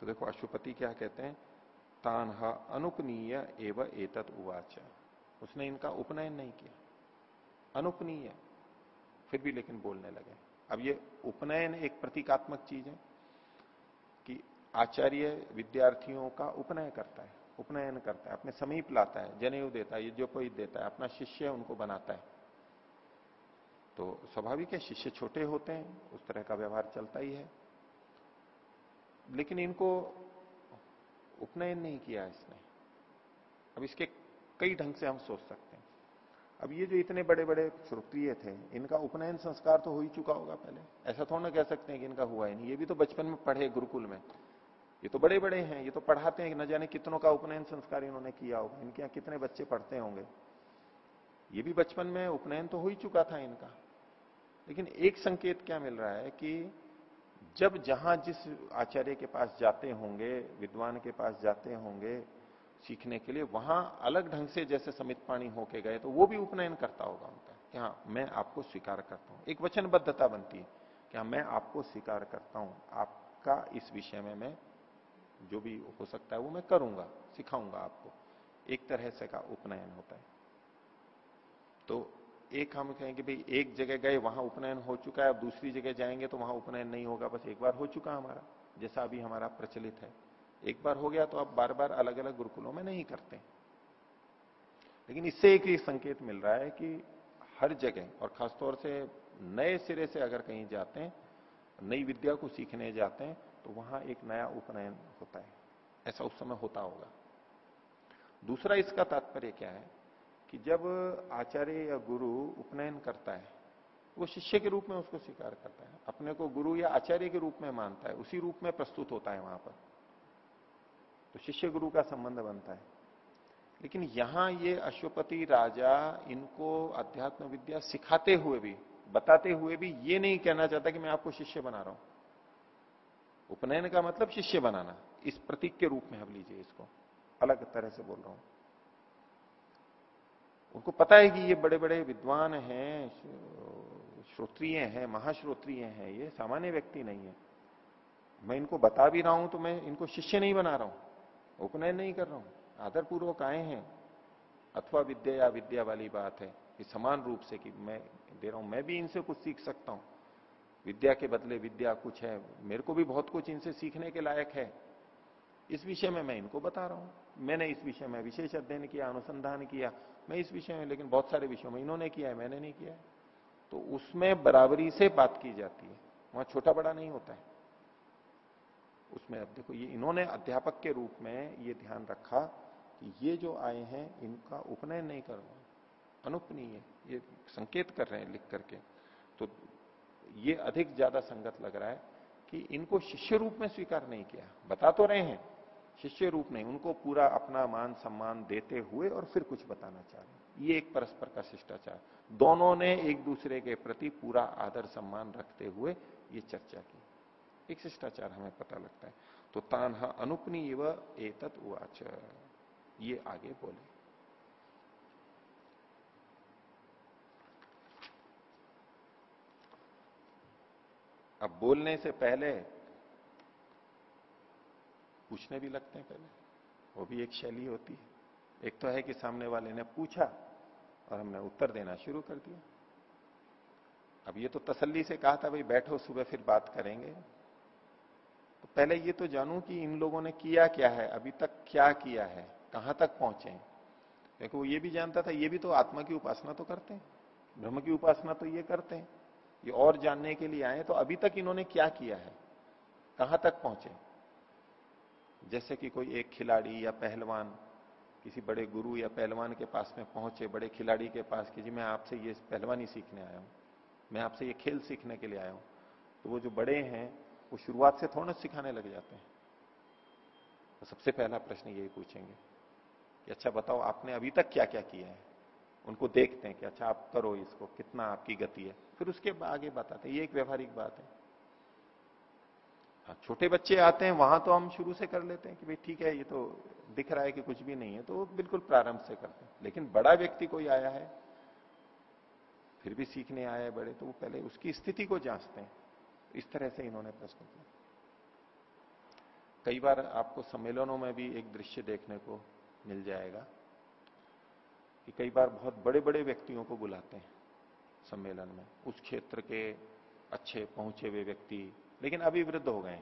तो देखो अशुपति क्या कहते हैं? तान अनुपनीय एवं एतत उवाच। उसने इनका उपनयन नहीं किया। अनुपनीय। फिर भी लेकिन बोलने लगे। अब ये उपनयन एक प्रतीकात्मक चीज़ है कि आचार्य विद्यार्थियों का उपनयन करता है, उपनयन करता है, अपने समीप लाता है, जनेऊ देता है जो कोई देता है, अपना शिष्य उनको बनाता है। तो स्वाभाविक है, शिष्य छोटे होते हैं, उस तरह का व्यवहार चलता ही है। लेकिन इनको उपनयन नहीं किया इसने। अब इसके कई ढंग से हम सोच सकते हैं। अब ये जो इतने बड़े बड़े श्रोत्रिय थे, इनका उपनयन संस्कार तो हो ही चुका होगा पहले। ऐसा थोड़ा ना कह सकते हैं कि इनका हुआ ही नहीं। ये भी तो बचपन में पढ़े गुरुकुल में। ये तो बड़े बड़े हैं, ये तो पढ़ाते हैं, न जाने कितनों का उपनयन संस्कार इन्होंने किया होगा। इनके यहाँ कितने बच्चे पढ़ते होंगे। ये भी बचपन में उपनयन तो हो ही चुका था इनका। लेकिन एक संकेत क्या मिल रहा है कि जब जहाँ जिस आचार्य के पास जाते होंगे, विद्वान के पास जाते होंगे सीखने के लिए, वहाँ अलग ढंग से जैसे समित पाणी होके गए तो वो भी उपनयन करता होगा उनका, कि हाँ मैं आपको स्वीकार करता हूँ। एक वचनबद्धता बनती है कि हाँ मैं आपको स्वीकार करता हूँ। आपका इस विषय में मैं जो भी हो सकता है, वो मैं करूँगा, सिखाऊँगा आपको। एक तरह से का उपनयन होता है। तो एक हम कहेंगे, भाई, एक जगह गए, वहाँ उपनयन हो चुका है, अब दूसरी जगह जाएँगे तो वहाँ उपनयन नहीं होगा, बस एक बार हो चुका हमारा, जैसा अभी हमारा प्रचलित है। एक बार हो गया तो आप बार बार अलग अलग गुरुकुलों में नहीं करते लेकिन इससे एक ही संकेत मिल रहा है कि हर जगह, और खासतौर से नए सिरे से अगर कहीं जाते हैं, नई विद्या को सीखने जाते हैं तो वहाँ एक नया उपनयन होता है। ऐसा उस समय होता होगा। दूसरा इसका तात्पर्य क्या है? कि जब आचार्य या गुरु उपनयन करता है, वो शिष्य के रूप में उसको स्वीकार करता है। अपने को गुरु या आचार्य के रूप में मानता है, उसी रूप में प्रस्तुत होता है वहाँ पर। तो शिष्य गुरु का संबंध बनता है। लेकिन यहाँ ये अश्वपति राजा इनको अध्यात्म विद्या सिखाते हुए भी, बताते हुए भी ये नहीं कहना चाहता कि मैं आपको शिष्य बना रहा हूँ। उपनयन का मतलब शिष्य बनाना। इस प्रतीक के रूप में हम लीजिए इसको। अलग तरह से बोल रहा हूँ। उनको पता है कि ये बड़े बड़े विद्वान हैं, श्रोत्रिय हैं, महाश्रोत्रिय हैं, ये सामान्य व्यक्ति नहीं है। मैं इनको बता भी रहा हूँ तो मैं इनको शिष्य नहीं बना रहा हूँ, उपनयन नहीं कर रहा हूँ आदर पूर्वक आए हैं। अथवा विद्या या विद्या वाली बात है कि समान रूप से कि मैं दे रहा हूँ, मैं भी इनसे कुछ सीख सकता हूँ। विद्या के बदले विद्या कुछ है, मेरे को भी बहुत कुछ इनसे सीखने के लायक है। इस विषय में मैं इनको बता रहा हूँ। मैंने इस विषय में विशेष अध्ययन किया, अनुसंधान किया मैं इस विषय में, लेकिन बहुत सारे विषयों में, इन्होंने किया है, मैंने नहीं किया है। तो उसमें बराबरी से बात की जाती है। वहाँ छोटा बड़ा नहीं होता है। उसमें अब देखो, ये इन्होंने अध्यापक के रूप में ये ध्यान रखा कि ये जो आए हैं, इनका उपनयन नहीं करना अनुपनीय ये संकेत कर रहे हैं लिख करके। तो ये अधिक ज़्यादा संगत लग रहा है कि इनको शिष्य रूप में स्वीकार नहीं किया। बता तो रहे हैं। शिष्य रूप नहीं, उनको पूरा अपना मान सम्मान देते हुए और फिर कुछ बताना चाह रहे ये एक परस्पर का शिष्टाचार। दोनों ने एक दूसरे के प्रति पूरा आदर सम्मान रखते हुए ये चर्चा की। एक शिष्टाचार हमें पता लगता है। तो तानहा अनुपनी व एतत उवाच। ये आगे बोले। अब बोलने से पहले पूछने भी लगते हैं पहले। वो भी एक शैली होती है। एक तो है कि सामने वाले ने पूछा और हमने उत्तर देना शुरू कर दिया। अब ये तो तसल्ली से कहा था, भाई बैठो, सुबह फिर बात करेंगे। तो पहले ये तो जानू कि इन लोगों ने किया क्या है, अभी तक क्या किया है, कहाँ तक पहुँचे क्योंकि वो ये भी जानता था, ये भी तो आत्मा की उपासना तो करते हैं। ब्रह्म की उपासना तो ये करते हैं। ये और जानने के लिए आए तो अभी तक इन्होंने क्या किया है? कहाँ तक पहुँचे जैसे कि कोई एक खिलाड़ी या पहलवान किसी बड़े गुरु या पहलवान के पास में पहुँचे, बड़े खिलाड़ी के पास कि, जी, मैं आपसे ये पहलवानी सीखने आया हूँ। मैं आपसे ये खेल सीखने के लिए आया हूँ। तो वो जो बड़े हैं, वो शुरुआत से थोड़ा सिखाने लग जाते हैं। तो सबसे पहला प्रश्न यही पूछेंगे कि अच्छा बताओ, आपने अभी तक क्या क्या किया है? उनको देखते हैं कि अच्छा आप करो इसको, कितना आपकी गति है? फिर उसके आगे बताते हैं। ये एक व्यवहारिक बात है। छोटे बच्चे आते हैं, वहाँ तो हम शुरू से कर लेते हैं कि भाई ठीक है, ये तो दिख रहा है कि कुछ भी नहीं है तो बिल्कुल प्रारंभ से करते हैं। लेकिन बड़ा व्यक्ति कोई आया है, फिर भी सीखने आया है बड़े तो वो पहले उसकी स्थिति को जांचते हैं। इस तरह से इन्होंने प्रश्न किया। कई बार आपको सम्मेलनों में भी एक दृश्य देखने को मिल जाएगा कि कई बार बहुत बड़े बड़े व्यक्तियों को बुलाते हैं सम्मेलन में। उस क्षेत्र के अच्छे पहुँचे हुए व्यक्ति लेकिन अभी वृद्ध हो गए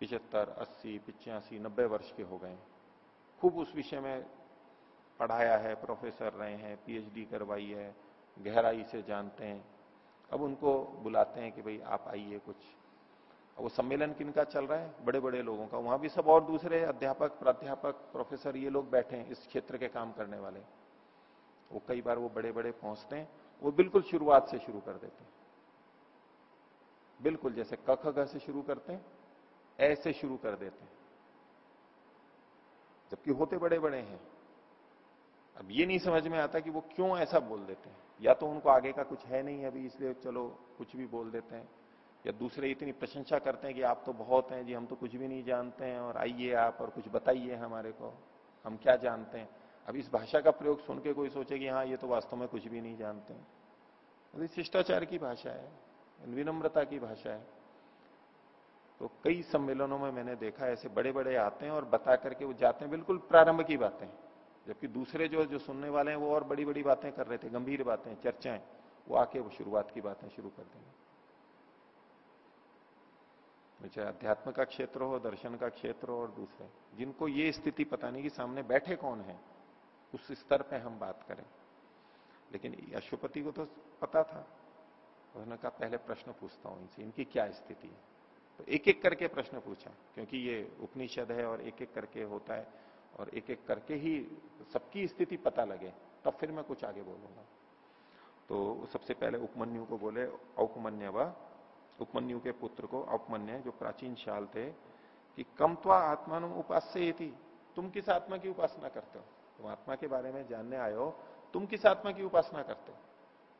पिछहत्तर अस्सी, पिचासी, नब्बे वर्ष के हो गए खूब उस विषय में पढ़ाया है, प्रोफेसर रहे हैं, पीएचडी करवाई है, गहराई से जानते हैं। अब उनको बुलाते हैं कि भाई आप आइए कुछ। वो सम्मेलन किनका चल रहा है? बड़े बड़े लोगों का। वहाँ भी सब और दूसरे अध्यापक, प्राध्यापक, प्रोफेसर ये लोग बैठे हैं इस क्षेत्र के काम करने वाले। वो कई बार वो बड़े बड़े पहुँचते हैं। वो बिल्कुल शुरुआत से शुरू कर देते हैं। बिल्कुल जैसे कख ग से शुरू करते हैं ऐसे शुरू कर देते हैं। जबकि होते बड़े बड़े हैं। अब ये नहीं समझ में आता कि वो क्यों ऐसा बोल देते हैं। या तो उनको आगे का कुछ है नहीं अभी, इसलिए चलो कुछ भी बोल देते हैं। या दूसरे इतनी प्रशंसा करते हैं कि आप तो बहुत हैं जी, हम तो कुछ भी नहीं जानते हैं, और आइए आप और कुछ बताइए हमारे को। हम क्या जानते हैं? अब इस भाषा का प्रयोग सुन के कोई सोचे कि हाँ ये तो वास्तव में कुछ भी नहीं जानते हैं। शिष्टाचार की भाषा है। विनम्रता की भाषा है। तो कई सम्मेलनों में मैंने देखा ऐसे बड़े बड़े आते हैं और बता करके वो जाते हैं, बिल्कुल प्रारंभ की बातें। जबकि दूसरे जो जो सुनने वाले हैं, वो और बड़ी बड़ी बातें कर रहे थे, गंभीर बातें, चर्चाएँ, वो आके वो शुरुआत की बातें शुरू कर देंगे। चाहे अध्यात्म का क्षेत्र हो, दर्शन का क्षेत्र हो और दूसरे। जिनको ये स्थिति पता नहीं कि सामने बैठे कौन है, उस स्तर पे हम बात करें। लेकिन अशुपति को तो पता था। उन्होंने कहा, पहले प्रश्न पूछता हूँ इनसे, इनकी क्या स्थिति है? तो एक एक करके प्रश्न पूछा, क्योंकि ये उपनिषद है और एक एक करके होता है और एक एक करके ही सबकी स्थिति पता लगे, तब फिर मैं कुछ आगे बोलूँगा। तो सबसे पहले उपमन्यु को बोले औपमन्य व उपमन्यु के पुत्र को, औपमन्य, जो प्राचीन शाल थे, कि कम तो आत्मा उपास्य थी तुम किस आत्मा की उपासना करते हो? तुम आत्मा के बारे में जानने आए हो, तुम किस आत्मा की उपासना करते हो?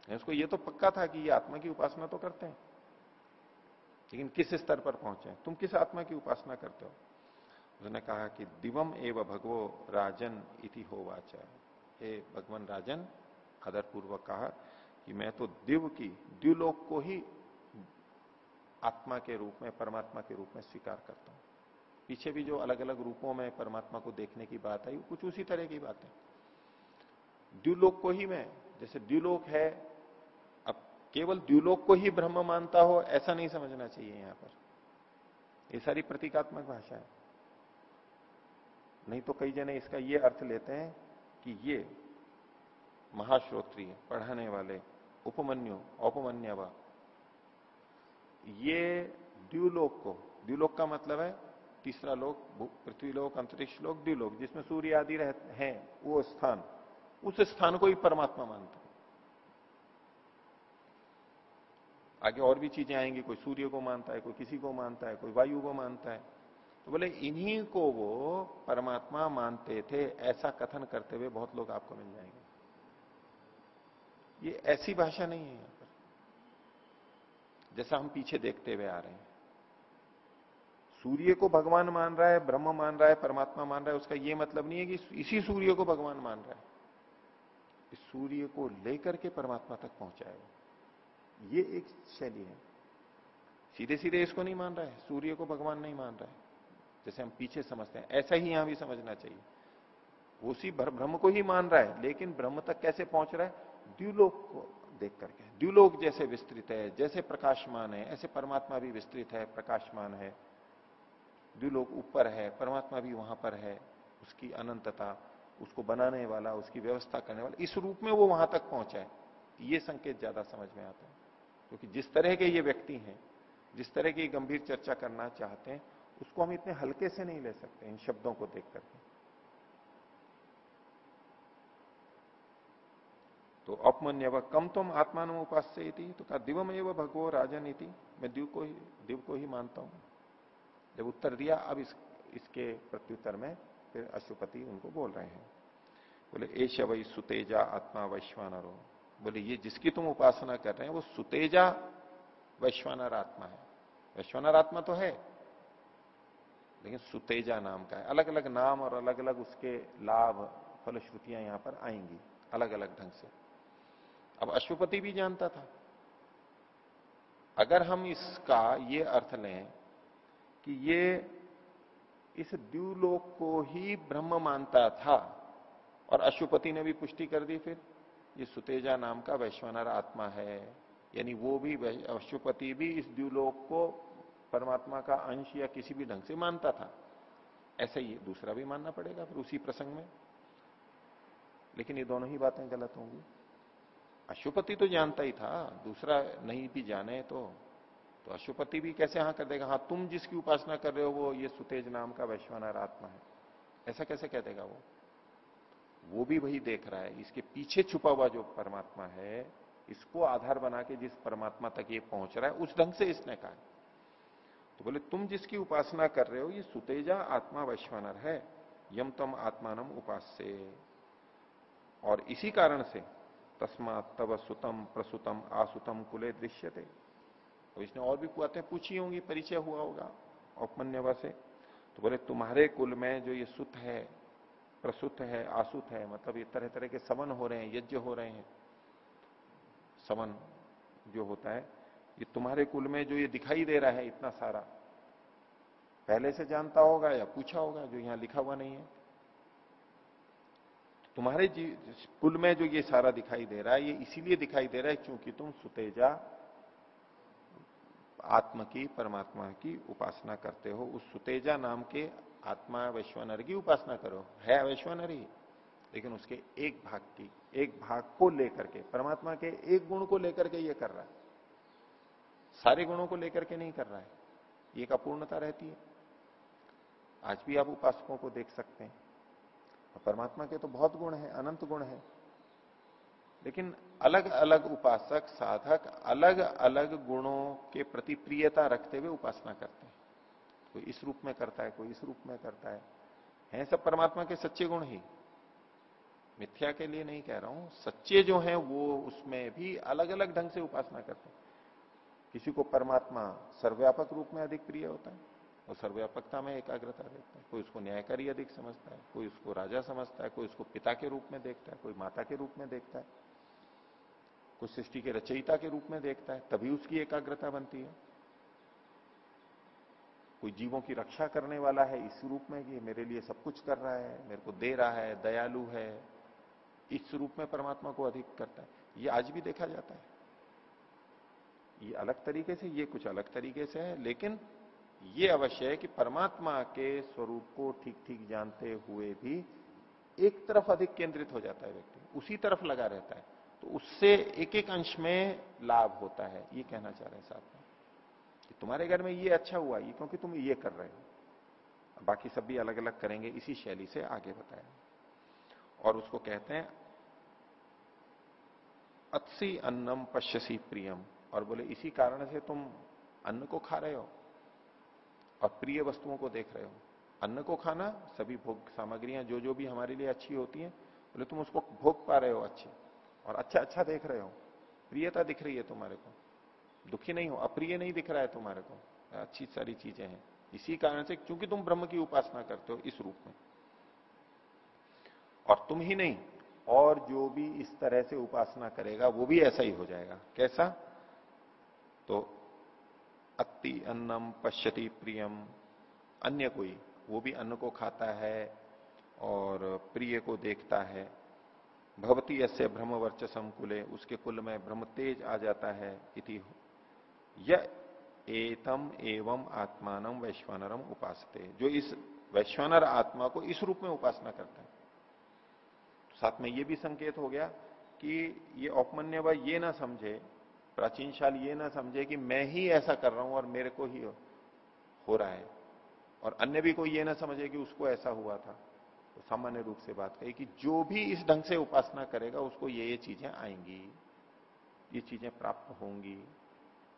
उसको ये तो पक्का था कि ये आत्मा की उपासना तो करते हैं। लेकिन किस स्तर पर पहुँचे? तुम किस आत्मा की उपासना करते हो? उसने कहा कि दिवम एव भगवो राजन इति हो वाचा। हे भगवान राजन आदर पूर्वक कहा कि मैं तो दिव की द्व्युलोक को ही आत्मा के रूप में, परमात्मा के रूप में स्वीकार करता हूँ। पीछे भी जो अलग अलग रूपों में परमात्मा को देखने की बात आई कुछ उसी तरह की बात। है द्व्युलोक को ही मैं, जैसे द्व्युलोक है केवल द्व्युलोक को ही ब्रह्म मानता हो, ऐसा नहीं समझना चाहिए यहाँ पर। ये सारी प्रतीकात्मक भाषा है। नहीं तो कई जने इसका ये अर्थ लेते हैं कि ये महाश्रोत्रीय, पढ़ाने वाले, उपमन्यु, औपमन्यवा। ये द्व्यूलोक को द्व्यूलोक का मतलब है तीसरा लोक पृथ्वी लोक, अंतरिक्ष लोक द्व्यूलोक जिसमें सूर्य आदि रहते हैं, वो स्थान, उस स्थान को ही परमात्मा मानता आगे और भी चीज़ें आएँगी, कोई सूर्य को मानता है, कोई किसी को मानता है, कोई वायु को मानता है। तो बोले, इन्हीं को वो परमात्मा मानते थे, ऐसा कथन करते हुए बहुत लोग आपको मिल जाएँगे। ये ऐसी भाषा नहीं है यहाँ पर। जैसा हम पीछे देखते हुए आ रहे हैं। सूर्य को भगवान मान रहा है, ब्रह्म मान रहा है, परमात्मा मान रहा है, उसका यह मतलब नहीं है कि इसी सूर्य को भगवान मान रहा है। इस सूर्य को लेकर के परमात्मा तक पहुंचाएगा ये एक शैली है। सीधे सीधे इसको नहीं मान रहा है, सूर्य को भगवान नहीं मान रहा है। जैसे हम पीछे समझते हैं, ऐसा ही यहाँ भी समझना चाहिए। उसी ब्रह्म को ही मान रहा है, लेकिन ब्रह्म तक कैसे पहुँच रहा है? द्व्यूलोक को देख करके। द्व्यूलोक जैसे विस्तृत है, जैसे प्रकाशमान है, ऐसे परमात्मा भी विस्तृत है, प्रकाशमान है। द्व्यूलोक ऊपर है, परमात्मा भी वहाँ पर है, उसकी अनंतता, उसको बनाने वाला, उसकी व्यवस्था करने वाला, इस रूप में वो वहाँ तक पहुँचा है। ये संकेत ज़्यादा समझ में आता है। क्योंकि जिस तरह के ये व्यक्ति हैं जिस तरह की गंभीर चर्चा करना चाहते हैं उसको हम इतने हल्के से नहीं ले सकते इन शब्दों को देख करके। तो अपमन्य व कम तुम आत्मान उपास से तो कहा दिवम वह भगवो राजन थी मैं दिव को ही दिव को ही मानता हूँ। जब उत्तर दिया अब इस, इसके प्रत्युत्तर में फिर अशुपति उनको बोल रहे हैं। बोले ऐश वही सुतेजा आत्मा वैश्वान बोले, ये जिसकी तुम उपासना कर रहे हैं, वो सुतेजा वैश्वानर आत्मा है। वैश्वानर आत्मा तो है, लेकिन सुतेजा नाम का है। अलग अलग नाम और अलग अलग उसके लाभ, फलश्रुतियाँ यहाँ पर आएँगी अलग अलग ढंग से। अब अशुपति भी जानता था। अगर हम इसका ये अर्थ लें कि ये इस द्यूलोक को ही ब्रह्म मानता था, और अशुपति ने भी पुष्टि कर दी फिर। ये सुतेजा नाम का वैश्वानर आत्मा है। यानी वो भी अशुपति भी इस द्व्यूलोक को परमात्मा का अंश या किसी भी ढंग से मानता था। ऐसे ही दूसरा भी मानना पड़ेगा फिर उसी प्रसंग में। लेकिन ये दोनों ही बातें गलत होंगी। अशुपति तो जानता ही था, दूसरा नहीं भी जाने तो। तो अशुपति भी कैसे हाँ कर देगा? हाँ तुम जिसकी उपासना कर रहे हो, वो ये सुतेज नाम का वैश्वानर आत्मा है। ऐसा कैसे कह देगा वो? वो भी वही देख रहा है, इसके पीछे छुपा हुआ जो परमात्मा है, इसको आधार बना के जिस परमात्मा तक ये पहुँच रहा है, उस ढंग से इसने कहा तो बोले, तुम जिसकी उपासना कर रहे हो, ये सुतेजा आत्मा वैश्वानर है, यम तम आत्मानम उपास्य। और इसी कारण से तस्मा तव सुतम प्रसुतम आसुतम कुले दृश्यते। तो इसने और भी बातें पूछी होंगी, परिचय हुआ होगा औपमन्यवा से। तो बोले, तुम्हारे कुल में जो ये सुत है प्रसुत है, आसुत है मतलब ये तरह तरह के समन हो रहे हैं, यज्ञ हो रहे हैं। समन जो होता है, ये तुम्हारे कुल में जो ये दिखाई दे रहा है इतना सारा, पहले से जानता होगा या पूछा होगा, जो यहाँ लिखा हुआ नहीं है। तुम्हारे कुल में जो ये सारा दिखाई दे रहा है, ये इसीलिए दिखाई दे रहा है क्योंकि तुम सुतेजा, आत्म की, परमात्मा की उपासना करते हो। उस सुतेजा नाम के आत्मा वैश्वानर की उपासना करो। है वैश्वनर ही। लेकिन उसके एक भाग की, एक भाग को लेकर के, परमात्मा के एक गुण को लेकर के ये कर रहा है। सारे गुणों को लेकर के नहीं कर रहा है। ये एक अपूर्णता रहती है। आज भी आप उपासकों को देख सकते हैं। परमात्मा के तो बहुत गुण है, अनंत गुण है। लेकिन अलग अलग उपासक, साधक अलग अलग गुणों के प्रति प्रियता रखते हुए उपासना करते हैं। कोई इस रूप में करता है, कोई इस रूप में करता है। हैं सब परमात्मा के सच्चे गुण ही। मिथ्या के लिए नहीं कह रहा हूँ, सच्चे जो हैं वो उसमें भी अलग अलग ढंग से उपासना करते हैं। किसी को परमात्मा सर्वव्यापक रूप में अधिक प्रिय होता है और सर्वव्यापकता में एकाग्रता देखता है। कोई उसको न्यायकारी अधिक समझता है, कोई उसको राजा समझता है, कोई उसको पिता के रूप में देखता है, कोई माता के रूप में देखता है, कोई सृष्टि के रचयिता के रूप में देखता है, तभी उसकी एकाग्रता बनती है। कोई जीवों की रक्षा करने वाला है, इस रूप में कि मेरे लिए सब कुछ कर रहा है, मेरे को दे रहा है, दयालु है, इस रूप में परमात्मा को अधिक करता है। ये आज भी देखा जाता है। ये अलग तरीके से, ये कुछ अलग तरीके से है, लेकिन ये अवश्य है कि परमात्मा के स्वरूप को ठीक ठीक जानते हुए भी एक तरफ़ अधिक केंद्रित हो जाता है व्यक्ति, उसी तरफ़ लगा रहता है। तो उससे एक एक अंश में लाभ होता है, ये कहना चाह रहे हैं साहब कि तुम्हारे घर में ये अच्छा हुआ, ये क्योंकि तुम ये कर रहे हो। बाकी सब भी अलग अलग करेंगे, इसी शैली से आगे बताया और उसको कहते हैं, अत्सी अन्नम पश्यसी प्रियम। और बोले, इसी कारण से तुम अन्न को खा रहे हो और प्रिय वस्तुओं को देख रहे हो। अन्न को खाना, सभी भोग सामग्रियाँ जो जो भी हमारे लिए अच्छी होती हैं, बोले, तुम उसको भोग पा रहे हो अच्छी और अच्छा अच्छा देख रहे हो। प्रियता दिख रही है तुम्हारे को। दुखी नहीं हो, अप्रिय नहीं दिख रहा है तुम्हारे को। अच्छी सारी चीज़ें हैं। इसी कारण से, क्योंकि तुम ब्रह्म की उपासना करते हो इस रूप में। और तुम ही नहीं, और जो भी इस तरह से उपासना करेगा, वो भी ऐसा ही हो जाएगा। कैसा? तो अति अन्नम पश्यति प्रियम अन्य कोई, वो भी अन्न को खाता है, और प्रिय को देखता है। भवती ऐसे ब्रह्म वर्चसम कुले, उसके कुल में ब्रह्म तेज आ जाता है इति एतम एवं आत्मान वैश्वानरम उपासते। जो इस वैश्वानर आत्मा को इस रूप में उपासना करता है। साथ में ये भी संकेत हो गया कि ये औपमन्य व ये ना समझे, प्राचीन शाल ये ना समझे कि मैं ही ऐसा कर रहा हूँ और मेरे को ही हो रहा है। और अन्य भी कोई ये ना समझे कि उसको ऐसा हुआ था। तो सामान्य रूप से बात कही कि जो भी इस ढंग से उपासना करेगा, उसको ये ये चीज़ें आएँगी। ये चीज़ें प्राप्त होंगी।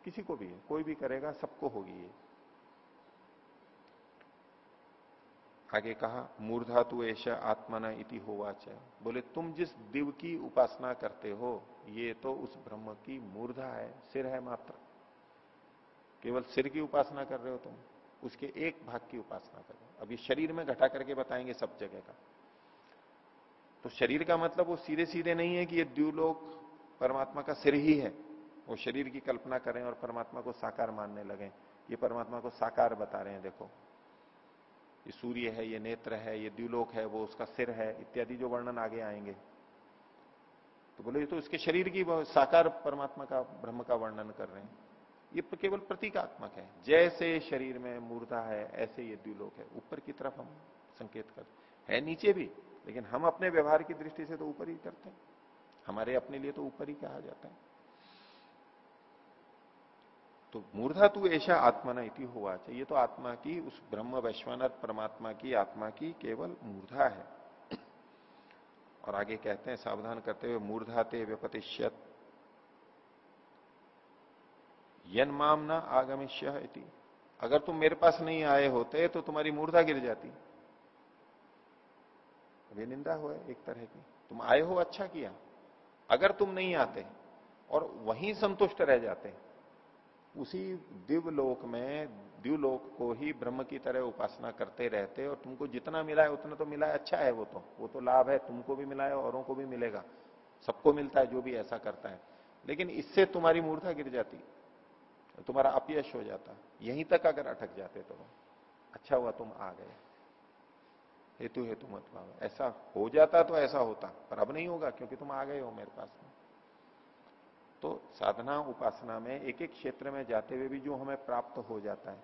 किसी को भी है, कोई भी करेगा, सबको होगी ये। आगे कहा मूर्धा मूर्धातु ऐसा आत्मना इति होवाच। बोले, तुम जिस दिव की उपासना करते हो, ये तो उस ब्रह्म की मूर्धा है, सिर है मात्र। केवल सिर की उपासना कर रहे हो तुम, उसके एक भाग की उपासना कर रहे हो। अब ये शरीर में घटा करके बताएँगे सब जगह का। तो शरीर का मतलब वो सीधे सीधे नहीं है कि ये द्व्यूलोक परमात्मा का सिर ही है। वो शरीर की कल्पना करें और परमात्मा को साकार मानने लगे। ये परमात्मा को साकार बता रहे हैं, देखो। ये सूर्य है, ये नेत्र है, ये द्व्यूलोक है, वो उसका सिर है, इत्यादि जो वर्णन आगे आएँगे। तो बोले तो इसके शरीर की साकार परमात्मा का, ब्रह्म का वर्णन कर रहे हैं। ये केवल प्रतीकात्मक है। जैसे शरीर में मूर्धा है, ऐसे ये द्व्यूलोक है। ऊपर की तरफ़ हम संकेत कर, है नीचे भी, लेकिन हम अपने व्यवहार की दृष्टि से तो ऊपर ही करते हैं। हमारे अपने लिए तो ऊपर ही कहा जाता है। तो मूर्धा तू ऐसा आत्मा न इति हुआ चाहिए। तो आत्मा की, उस ब्रह्म वैश्वानर परमात्मा की आत्मा की केवल मूर्धा है। और आगे कहते हैं, सावधान करते हुए मूर्धा ते व्यपतिष्यत। यन माम न आगमिष्य अगर तुम मेरे पास नहीं आए होते तो तुम्हारी मूर्धा गिर जाती। ये निंदा हुआ एक तरह की। तुम आए हो अच्छा किया। अगर तुम नहीं आते, और वहीं संतुष्ट रह जाते उसी दिव्यलोक में दिव्यलोक को ही ब्रह्म की तरह उपासना करते रहते और तुमको जितना मिला है, उतना तो मिला है अच्छा है वो तो। वो तो लाभ है, तुमको भी मिला है, औरों को भी मिलेगा। सबको मिलता है, जो भी ऐसा करता है। लेकिन इससे तुम्हारी मूर्धा गिर जाती, तुम्हारा अपयश हो जाता। यहीं तक अगर अटक जाते तो। अच्छा हुआ तुम आ गए। हेतु हेतु मत ऐसा हो जाता तो ऐसा होता, पर अब नहीं होगा, क्योंकि तुम आ गए हो मेरे पास में। तो साधना उपासना में एक एक क्षेत्र में जाते हुए भी जो हमें प्राप्त हो जाता है,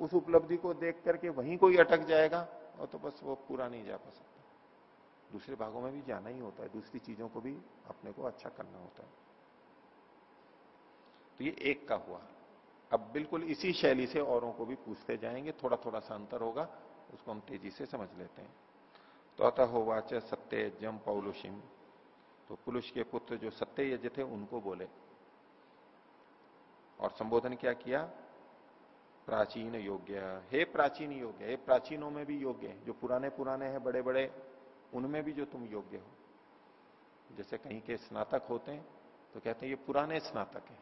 उस उपलब्धि को देख करके वहीं कोई अटक जाएगा और तो बस वो पूरा नहीं जा पा सकता। दूसरे भागों में भी जाना ही होता है, दूसरी चीज़ों को भी अपने को अच्छा करना होता है। तो ये एक का हुआ। अब बिल्कुल इसी शैली से औरों को भी पूछते जाएँगे थोड़ा थोड़ा सा अंतर होगा, उसको हम तेज़ी से समझ लेते हैं। तो अतः होवाच सत्य जम पौलुषिम। तो पुरुष के पुत्र जो सत्य यज्ञ थे, उनको बोले। और संबोधन क्या किया? प्राचीन योग्य। हे प्राचीन योग्य, हे प्राचीनों में भी योग्य है, जो पुराने पुराने हैं बड़े बड़े उनमें भी जो तुम योग्य हो। जैसे कहीं के स्नातक होते हैं तो कहते हैं, ये पुराने स्नातक हैं,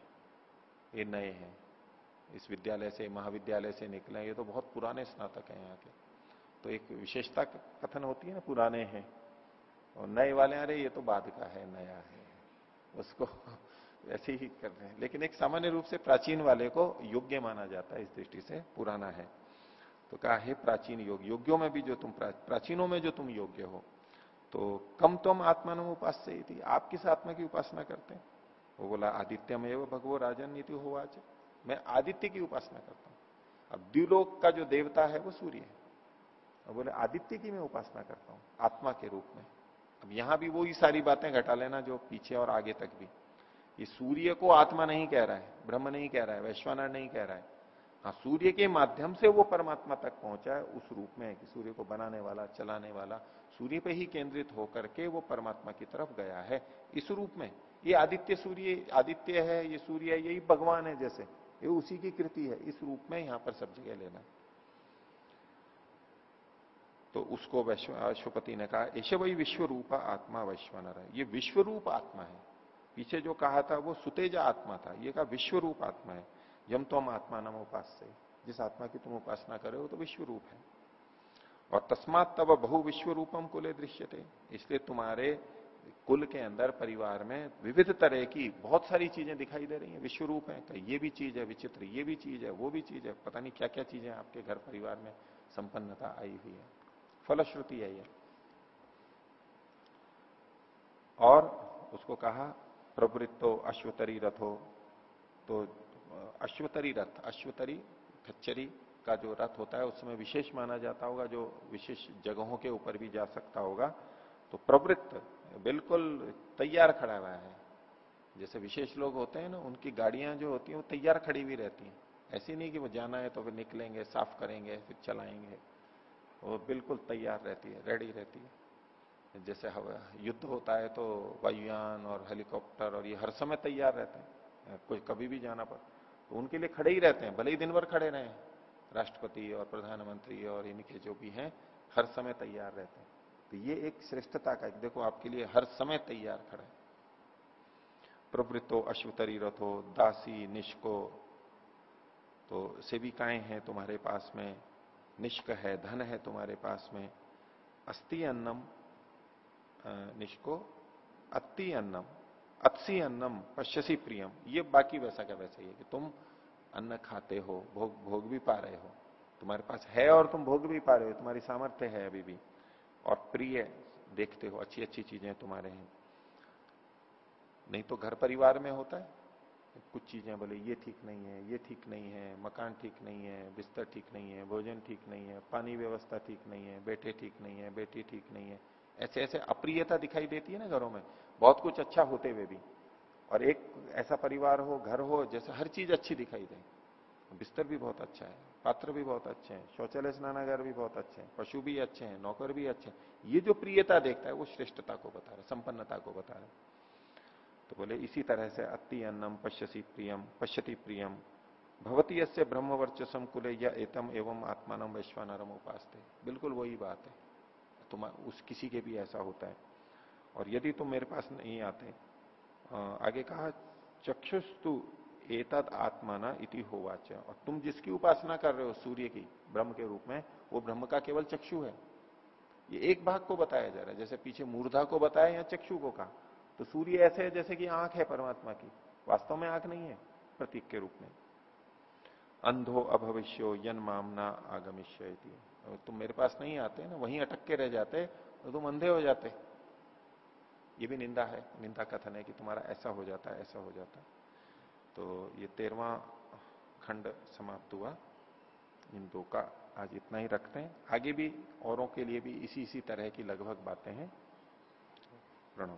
ये नए हैं, इस विद्यालय से, महाविद्यालय से निकले ये तो बहुत पुराने स्नातक हैं यहाँ के। तो एक विशेषता कथन होती है ना, पुराने हैं। और नए वाले, अरे ये तो बाद का है, नया है। उसको [laughs] ऐसे ही कर रहे हैं। लेकिन एक सामान्य रूप से प्राचीन वाले को योग्य माना जाता है, इस दृष्टि से पुराना है। तो कहा, है प्राचीन योग, योग्यों में भी जो तुम प्राचीनों में जो तुम योग्य हो तो कम तुम आत्मा उपास से थी आप किस आत्मा की उपासना करते हैं? वो बोला आदित्य में वो भगवो राजन नीति हो आज मैं आदित्य की उपासना करता हूँ। अब द्व्यूलोक का जो देवता है, वो सूर्य है। बोले, आदित्य की मैं उपासना करता हूँ, आत्मा के रूप में। अब यहाँ भी वही सारी बातें घटा लेना जो पीछे और आगे तक भी। ये सूर्य को आत्मा नहीं कह रहा है, ब्रह्म नहीं कह रहा है, वैश्वानर नहीं कह रहा है। हाँ सूर्य के माध्यम से वो परमात्मा तक पहुँचा है, उस रूप में है कि सूर्य को बनाने वाला, चलाने वाला, सूर्य पे ही केंद्रित होकर के वो परमात्मा की तरफ़ गया है, इस रूप में। ये आदित्य सूर्य, आदित्य है, ये सूर्य है, यही भगवान है जैसे। ये उसी की कृति है, इस रूप में यहाँ पर सब जगह लेना तो उसको अश्वपति ने कहा, ऐसे वही विश्व रूप आत्मा वैश्वनर है। ये विश्व रूप आत्मा है। पीछे जो कहा था, वो सुतेज आत्मा था। ये कहा विश्व रूप आत्मा है। यम तुम आत्मा नम उपास से जिस आत्मा की तुम उपासना करे हो तो विश्व रूप है। और तस्मात तब बहु विश्व रूपम को ले दृश्य थे इसलिए तुम्हारे कुल के अंदर, परिवार में विविध तरह की बहुत सारी चीज़ें दिखाई दे रही हैं। विश्व रूप है ये भी चीज़ है, विचित्र, ये भी चीज़ है, वो भी चीज़ है। पता नहीं क्या क्या चीज़ें आपके घर, परिवार में संपन्नता आई हुई है। फलश्रुति है ये। और उसको कहा, प्रवृत्तो अश्वतरी रथो। तो अश्वतरी रथ, अश्वतरी खच्चरी का जो रथ होता है उसमें विशेष माना जाता होगा, जो विशेष जगहों के ऊपर भी जा सकता होगा। तो प्रवृत्त बिल्कुल तैयार खड़ा हुआ है। जैसे विशेष लोग होते हैं ना, उनकी गाड़ियाँ जो होती हैं, वो तैयार खड़ी हुई रहती हैं। ऐसी नहीं कि वो जाना है तो फिर निकलेंगे, साफ़ करेंगे, फिर चलाएँगे। वो बिल्कुल तैयार रहती है रेडी रहती है। जैसे युद्ध होता है तो वायुयान और हेलीकॉप्टर और ये हर समय तैयार रहते हैं। कोई कभी भी जाना पड़ तो उनके लिए खड़े ही रहते हैं, भले ही दिन भर खड़े रहे। राष्ट्रपति और प्रधानमंत्री और इनके जो भी हैं, हर समय तैयार रहते हैं। तो ये एक श्रेष्ठता का एक, देखो आपके लिए हर समय तैयार खड़ा है। प्रवृत्तो अश्वतरी रथो, दासी निष्को तो सेविकाएँ हैं तुम्हारे पास में। निष्क है, धन है तुम्हारे पास में। अस्थि अन्नम निष्को अति अन्नम, अत्सी अन्नम, पश्यसी प्रियम। ये बाकी वैसा का वैसा ही है कि तुम अन्न खाते हो, भोग भोग भी पा रहे हो। तुम्हारे पास है और तुम भोग भी पा रहे हो, तुम्हारी सामर्थ्य है अभी भी। और प्रिय देखते हो अच्छी अच्छी चीज़ें तुम्हारे हैं। नहीं तो घर परिवार में होता है। कुछ चीज़ें बोले, ये ठीक नहीं है, ये ठीक नहीं है, मकान ठीक नहीं है, बिस्तर ठीक नहीं है, भोजन ठीक नहीं है, पानी व्यवस्था ठीक नहीं है, बेटे ठीक नहीं है, बेटी ठीक नहीं है। ऐसे ऐसे अप्रियता दिखाई देती है ना घरों में, बहुत कुछ अच्छा होते हुए भी। और एक ऐसा परिवार हो, घर हो, जैसे हर चीज़ अच्छी दिखाई दे। बिस्तर भी बहुत अच्छा है, पात्र भी बहुत अच्छे हैं, शौचालय, स्नानागार भी बहुत अच्छे हैं, पशु भी अच्छे हैं, नौकर भी अच्छे हैं। ये जो प्रियता देखता है, वो श्रेष्ठता को बता रहा है, संपन्नता को बता रहा है। तो बोले, इसी तरह से अति अन्नम पश्यसी प्रियम पश्यति प्रियम भवती अस्य ब्रह्म वर्चसम कुले या एतम एवं आत्मानम वैश्वानरम उपास बिल्कुल वही बात है। तुम उस किसी के भी ऐसा होता है। और यदि तुम मेरे पास नहीं आते आगे कहा, चक्षुस्तु एतद आत्माना इति होवाच। और तुम जिसकी उपासना कर रहे हो, सूर्य की, ब्रह्म के रूप में, वो ब्रह्म का केवल चक्षु है। ये एक भाग को बताया जा रहा है। जैसे पीछे मूर्धा को बताया या चक्षु को कहा। तो सूर्य ऐसे है जैसे कि आँख है परमात्मा की। वास्तव में आँख नहीं है, प्रतीक के रूप में। अंधो अभविष्यो यन मामना आगमिष्य तुम मेरे पास नहीं आते ना, वहीं अटक के रह जाते तो तुम अंधे हो जाते। ये भी निंदा है। निंदा कथन है कि तुम्हारा ऐसा हो जाता है ऐसा हो जाता। तो ये तेरवा खंड समाप्त हुआ। इन दो का आज इतना ही रखते हैं। आगे भी औरों के लिए भी इसी इसी तरह की लगभग बातें हैं। प्रणव